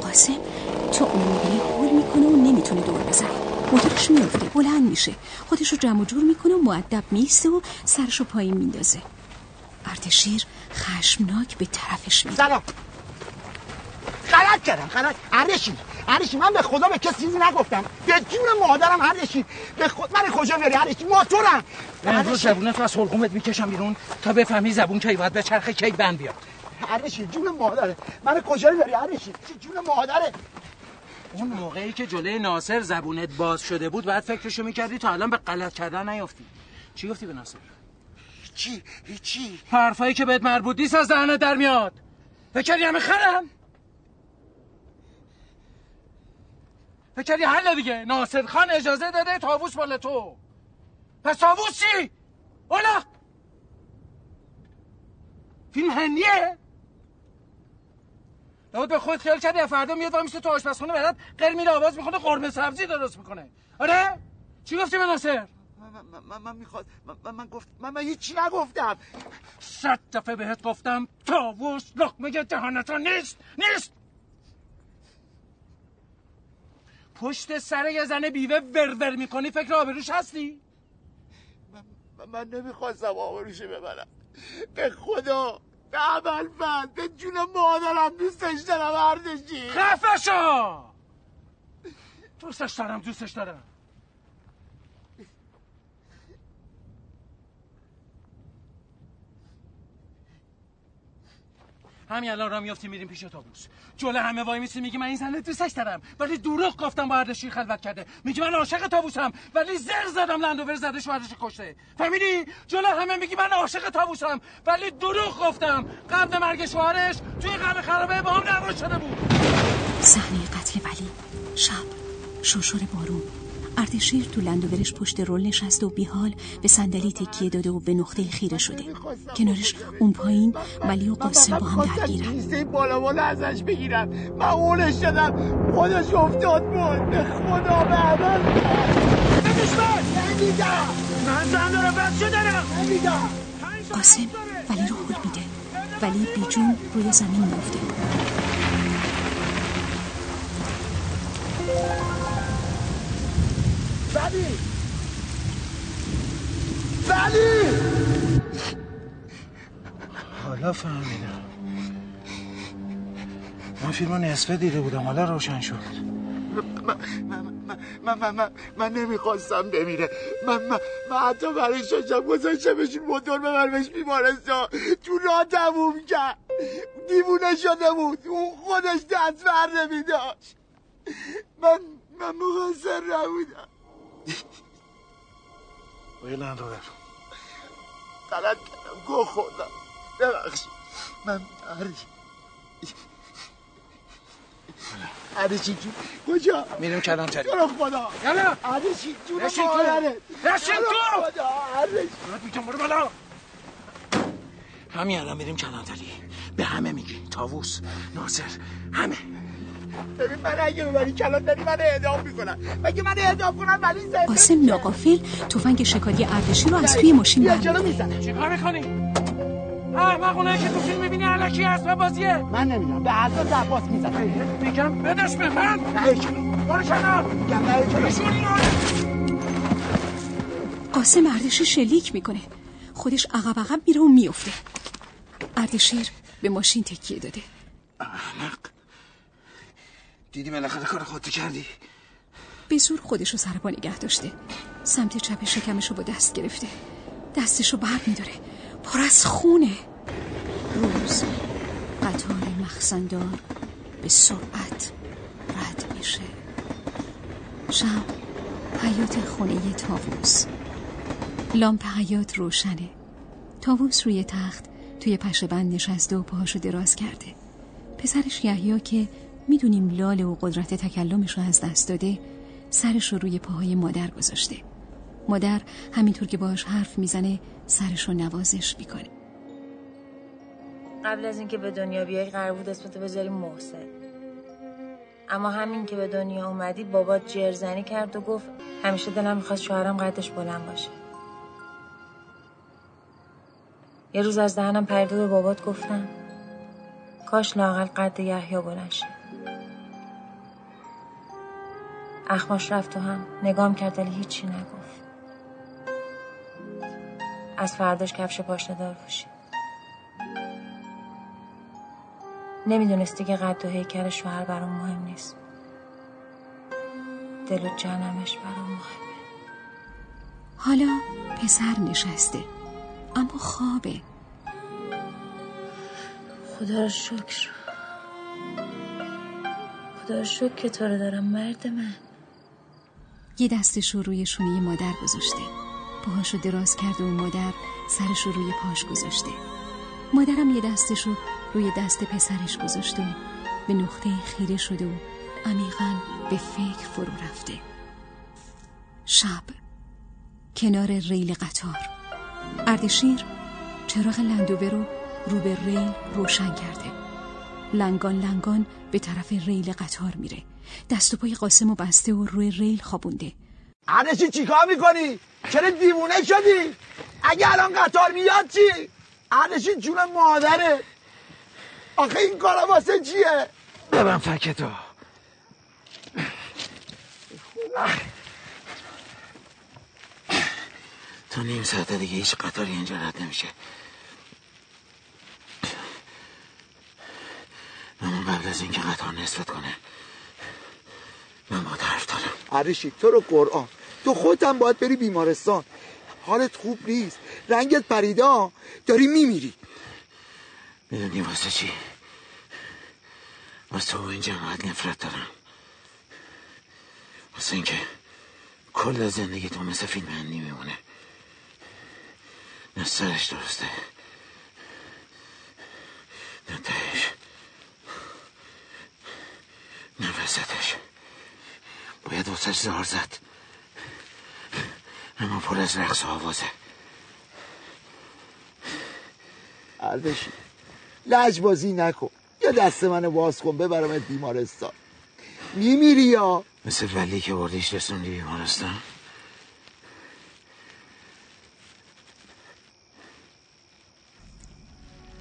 Speaker 2: قاسم تو اون موقعی هول می‌کنه و نمی‌تونه دور بزنه. موتورش میفته بلند میشه. خودش رو جمع جور می‌کنه و معدب میسته و سرش رو پایین میندازه. اردشیر خشمناک به طرفش میره
Speaker 6: سلام. غلط کردم غلط اردشیر اردشیر من به خدا به کسی چیزی نگفتم. به جون مادرم اردشیر به خود من کجا میاری اردشیر موتورم.
Speaker 12: امروز زبونت رو از حلقومت می‌کشم بیرون تا بفهمی زبون کی باید به چرخ کی بند بیاد.
Speaker 6: اردشیر جون مادره. من کجا میاری اردشیر جون مادره؟
Speaker 12: اون موقعی که جلوی ناصر زبونت باز شده بود بعد فکرشو می‌کردی تا الان به غلط کردن نیافتی چی گفتی به ناصر؟
Speaker 6: چی؟ چی
Speaker 12: حرفایی که بهت مربوط نیست از دهنت در میاد. فکر همه خرم فکر حل دیگه. ناصر خان اجازه داده تاووس بالا تو. پس تاووس چی؟ اولا فیلم هندیه لابد به خود خیال کردی؟ فردا میاد و میشه تو آشپزخونه برات قر میره آواز می‌خونه قرمه سبزی درست می‌کنه. آره؟ چی گفتی به ناصر؟
Speaker 6: من, من, من می‌خواد من, من گفت من, من هیچی نگفتم.
Speaker 12: صد دفعه بهت گفتم تاووس لقمه دهانتا نیست نیست. پشت سر یه زن بیوه ورور می‌کنی فکر آبروش هستی؟
Speaker 6: من, من نمی‌خواستم آبروشه ببرم. به خدا. به عمل بند به جون مادرم دوستش دارم اردشیر.
Speaker 12: خفه شو! دوستش دارم دوستش دارم. همین الان را میافتی میریم پیش تابوس جلو همه وای میسی میگی من این زنه دوستش دارم. ولی دروغ گفتم با اردشیر خلوت کرده. میگی من عاشق تابوسم ولی زر زدم لندوور زدش و اردشیر کشته. فهمیدی؟ جلو همه میگی من عاشق تابوسم ولی دروغ گفتم. قبل مرگ شوهرش توی قبل خرابه با هم شده بود.
Speaker 2: صحنه قتل ولی شب شوشور بارون. اردشیر تو لندوورش پشت رول نشسته و بیحال به صندلی تکیه داده و به نقطه خیره شده. کنارش اون پایین ولی و قاسم با هم درگیرن.
Speaker 6: بالا بالا ازش بگیرم من اولش دادم خودش افتاد بود. به خدا به عمل
Speaker 12: من
Speaker 6: نمیدم
Speaker 12: من زن دارم. بچه دارم.
Speaker 6: نمیدم
Speaker 2: قاسم ولی رو هل میده. ولی بیجون روی زمین میفته
Speaker 6: ولی ولی
Speaker 12: حالا فهمیدم. من فیلم رو نصفه دیده بودم حالا روشن شد.
Speaker 6: من من من من, من نمی‌خواستم بمیره. من من, من حتی برای شاشم گذاشتمش موتور ببرمش بیمارستان. تو راه تموم کرد. دیوونه شده بود. اون خودش دست بر نمیداشت. من من مقصر نبودم.
Speaker 12: بلند رو
Speaker 6: غلط کردم. گو خوردم. ببخشید. من هر عدشی جون کجا؟
Speaker 12: میریم کلانتری
Speaker 6: تو رو خدا؟
Speaker 12: یالا!
Speaker 6: عدشی جون
Speaker 12: رشید تو. رشید
Speaker 6: تو. خدا؟
Speaker 12: باید میگم برو بالا! همین الان میریم کلانتری به همه میگی. تاووس ناصر همه.
Speaker 6: ببین من اگه ببری کلانتری من اعدام می‌کنم. مگه من اعدام کنم ولی زنده
Speaker 2: قاسم ناقافل تفنگ شکاری اردشیر رو از توی ماشین
Speaker 6: بیا جلو
Speaker 2: برمی‌داره.
Speaker 6: می‌زنه
Speaker 12: چیکار می‌کنی؟ احمقونه که تو فیلم می‌بینی علکی اسباب بازیه.
Speaker 6: من نمی‌دونم. به حضرت عباس می‌زنه
Speaker 12: میگم بدش به من.
Speaker 6: نه
Speaker 12: برو کنار.
Speaker 2: قاسم اردشیر شلیک می‌کنه. خودش عقب عقب میره و میفته اردشیر به ماشین تکیه داده.
Speaker 3: احمق. دیدی بالاخره کار خودتو کردی.
Speaker 2: به زور خودشو سر پا نگه داشته. سمت چپ شکمشو با دست گرفته. دستشو بر میداره. پر از خونه. روز قطار مخزندار به سرعت رد میشه. شب حیات خونه تاووس. لامپ حیات روشنه. تاووس روی تخت توی پشه بند نشسته و پاهاشو دراز کرده. پسرش یحیی که می‌دونیم لاله و قدرت تکلمش رو از دست داده سرش رو روی پاهای مادر گذاشته. مادر همینطور که باهاش حرف می‌زنه سرش رو نوازش می‌کنه.
Speaker 4: قبل از اینکه به دنیا بیای قرار بود اسمتو بذاریم محسن. اما همین که به دنیا اومدی بابات جرزنی کرد و گفت همیشه دلم می‌خواست شوهرم قدش بلند باشه. یه روز از دهنم پرده به بابات گفتم کاش لاقل قد یحیی بلند شه. اخماش رفت و هم نگام کرد ولی هیچی نگفت. از فرداش کفش پاشنه دار پوشید. نمی‌دونستی که قد و هیکل شوهر برام مهم نیست. دل و جنمش برام مهمه.
Speaker 2: حالا پسر نشسته اما خوابه.
Speaker 4: خدا رو شکر. خدا رو شکر که تو رو دارم مرد من.
Speaker 2: یه دستش رو روی شونه مادر گذاشته. پاهاشو دراز کرده و مادر سرش رو روی پاش گذاشته. مادرم یه دستش رو روی دست پسرش گذاشته و به نقطه خیره شده و عمیقا به فکر فرو رفته. شب. کنار ریل قطار. اردشیر چراغ لندوبه رو رو به ریل روشن کرده. لنگان لنگان به طرف ریل قطار میره. دست و پای قاسم و بسته و روی ریل خوابونده
Speaker 6: اردشیر چیکار می‌کنی؟ چرا دیوونه شدی؟ اگه الان قطار میاد چی؟ اردشیر جون مادره آخه این کارا واسه چیه؟
Speaker 3: ببن فکتو تا نیم ساعت دیگه هیچ قطاری اینجا رد نمیشه اما قبل از اینکه قطار نسبت کنه من حرف دارم
Speaker 6: اردشیر تو رو قرآن. تو خودت باید بری بیمارستان. حالت خوب نیست. رنگت پریده ها. داری میمیری.
Speaker 3: می‌دونی واسه چی؟ واسه تو این جماعت نفرت دارم. واسه اینکه کل زندگی تو مثل فیلم هندی میمونه. نه سرش درسته. نه تهش. نه وسطش. باید واسهش زار زد. اما پر از رقص و آوازه.
Speaker 6: اردشیر لجبازی نکن. یا دست منو باز کن ببرمت بیمارستان. میمیری یا؟
Speaker 3: مثل ولی که بردیش رسوندی بیمارستان.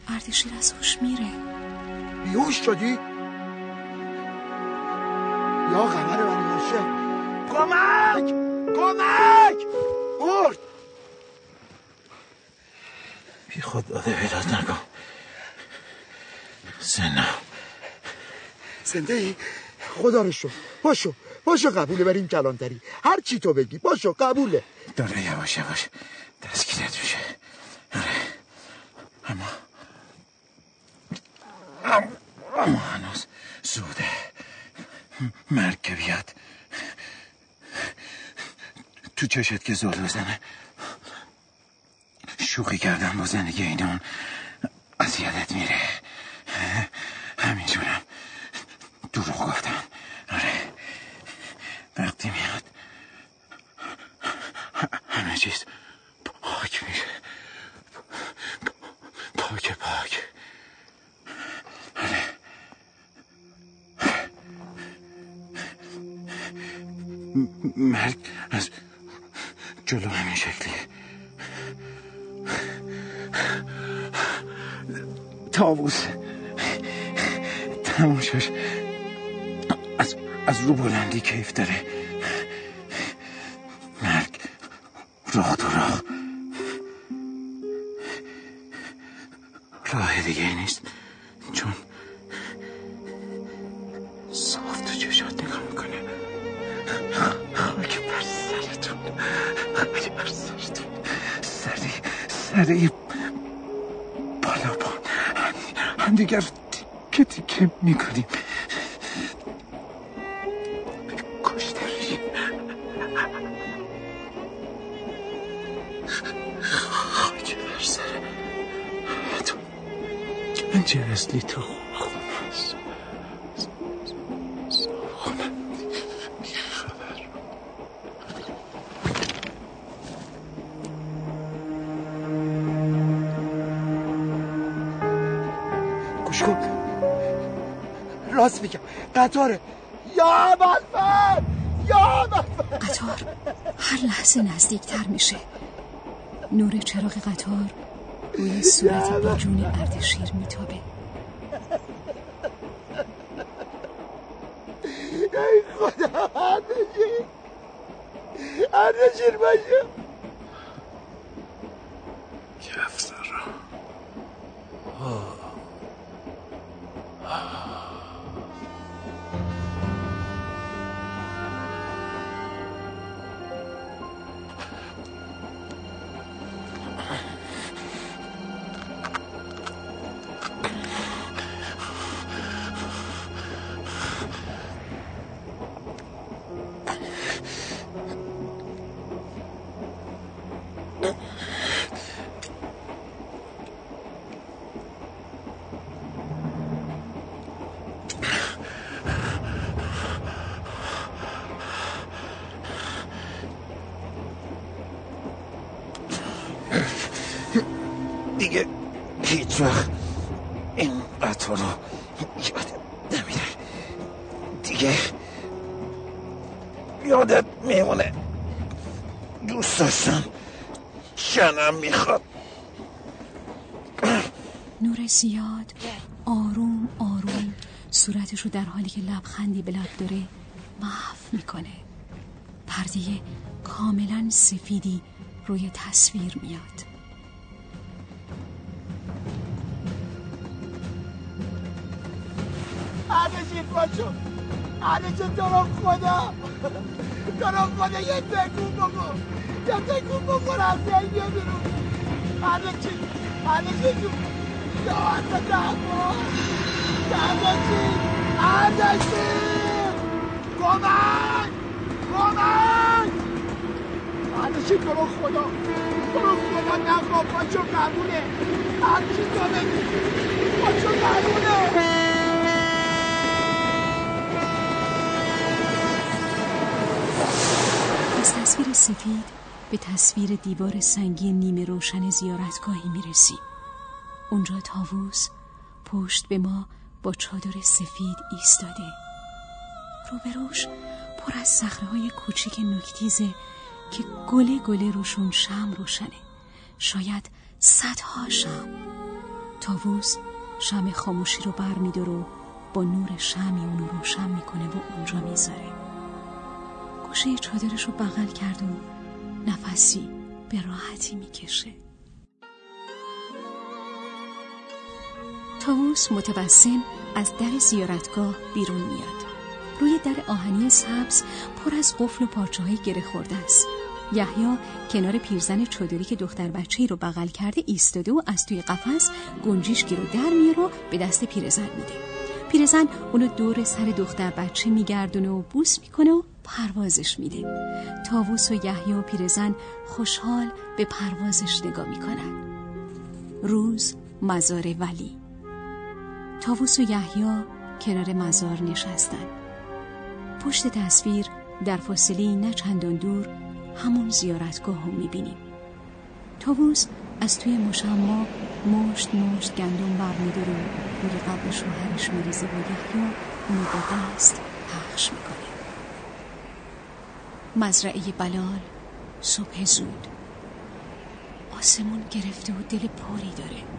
Speaker 2: اردشیر از هوش میره.
Speaker 6: بیهوش شدی؟ یا باشه کمک! کمک! مرد
Speaker 3: بی خود داده بیداد نکن. سنم
Speaker 6: زنده. ای خدا رو شو باشو. باشو قبوله بریم کلانتری. هر چی تو بگی. باشو قبوله.
Speaker 3: داره یواش یواش دستگیرت میشه. آره. اما اما هنوز زوده. مرگ که بیاد. تو چشت که زل بزنه. شوخی کردن با زندگی اینان از یادت میره. شکلیه تاووس تماشاش از, از رو بلندی کیف داره.
Speaker 6: راست میگم. قطاره. یا ملفر یا
Speaker 2: قطار هر لحظه نزدیکتر میشه. نور چراغ قطار روی صورت با جون اردشیر میتابه.
Speaker 6: ای خدا اردشیر. اردشیر باشه.
Speaker 3: کفتر. دیگه
Speaker 2: صورتش رو در حالی که لبخندی به لب داره محو می‌کنه. پرده کاملا سفیدی روی تصویر میاد.
Speaker 6: اردشیر باشو اردشیر تو رو خدا. تو رو خدا یه تکون بکن یه تکون بکن از این بیا بیرون. جون. یا اصلا دهما
Speaker 2: از تصویر سفید به تصویر دیوار سنگی نیمه روشن زیارتگاهی می‌رسیم. اونجا تاووس پشت به ما با چادر سفید ایستاده. روبروش پر از صخره کوچیک نکتیزه که گله گله روشون شم روشنه. شاید صدها شم. تاووس شم خاموشی رو بر میداره و با نور شمی اونو روشن می‌کنه و اونجا می‌ذاره. گوشه چادرش رو بغل کرد و نفسی به راحتی می‌کشه. تاووس متبسم از در زیارتگاه بیرون میاد. روی در آهنی سبز پر از قفل و پارچه های گره خورده است. یحیی کنار پیرزن چادری که دختر بچه رو بغل کرده ایستاده و از توی قفس گنجیشکی رو در میاره و به دست پیرزن میده. پیرزن اونو دور سر دختر بچه میگردونه و بوس می‌کنه و پروازش میده. تاووس و یحیی و پیرزن خوشحال به پروازش نگاه می‌کنن. روز مزار ولی. تاووس و یحیی کنار مزار نشستن. پشت تصویر در فاصله نه چندان دور همون زیارتگاه رو می‌بینیم. تاووس از توی مشما مشت مشت گندم برمیداره و روی قبل شوهرش میریزه و یحیی اونو با دست پخش می‌کنه. مزرعه بلال صبح زود. آسمون گرفته و دل پری داره.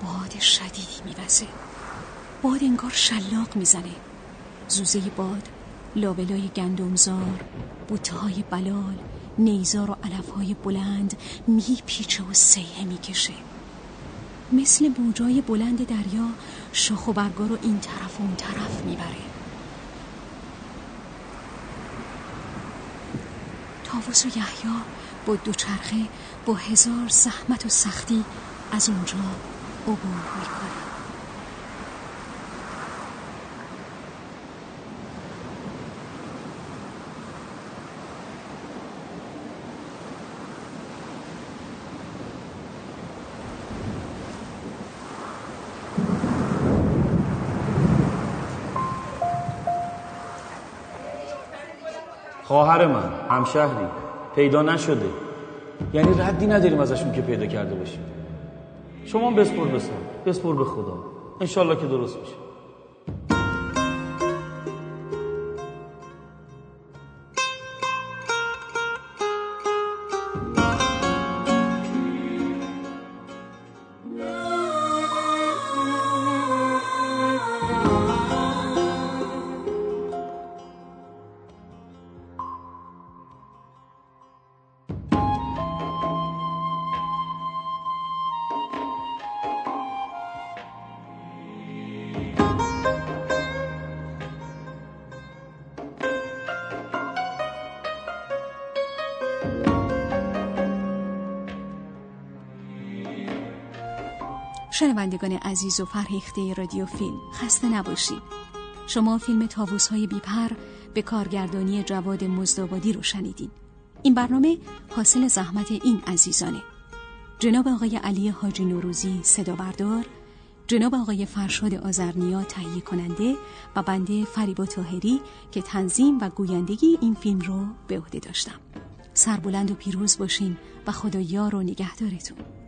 Speaker 2: باد شدیدی میوزه. باد انگار شلاق می‌زنه. زوزه باد لابلای گندمزار بوته های بلال نیزار و علف های بلند میپیچه و سیه می‌کشه.
Speaker 13: مثل موجای بلند دریا شاخ و برگا رو این طرف و اون طرف می‌بره. تاووس و یحیی با دوچرخه با هزار زحمت و سختی از اونجا عبور می‌کنه
Speaker 2: خواهر من همشهری. پیدا نشده. یعنی ردی نداریم ازشون که پیدا کرده باشیم. شما بسپر بسن بسپر به خدا. انشالله که درست میشه. عزیز و فرهیخته رادیو فیلم خسته نباشید. شما فیلم تاووس های بیپر به کارگردانی جواد مزدابادی رو شنیدین. این برنامه حاصل زحمت این عزیزانه. جناب آقای علی حاجی نوروزی صدا بردار جناب آقای فرشاد آزرنیا تهیه کننده و بنده فریبا تاهری که تنظیم و گویندگی این فیلم رو به عهده داشتم. سربلند و پیروز باشین و خدا یار و نگهدارتون.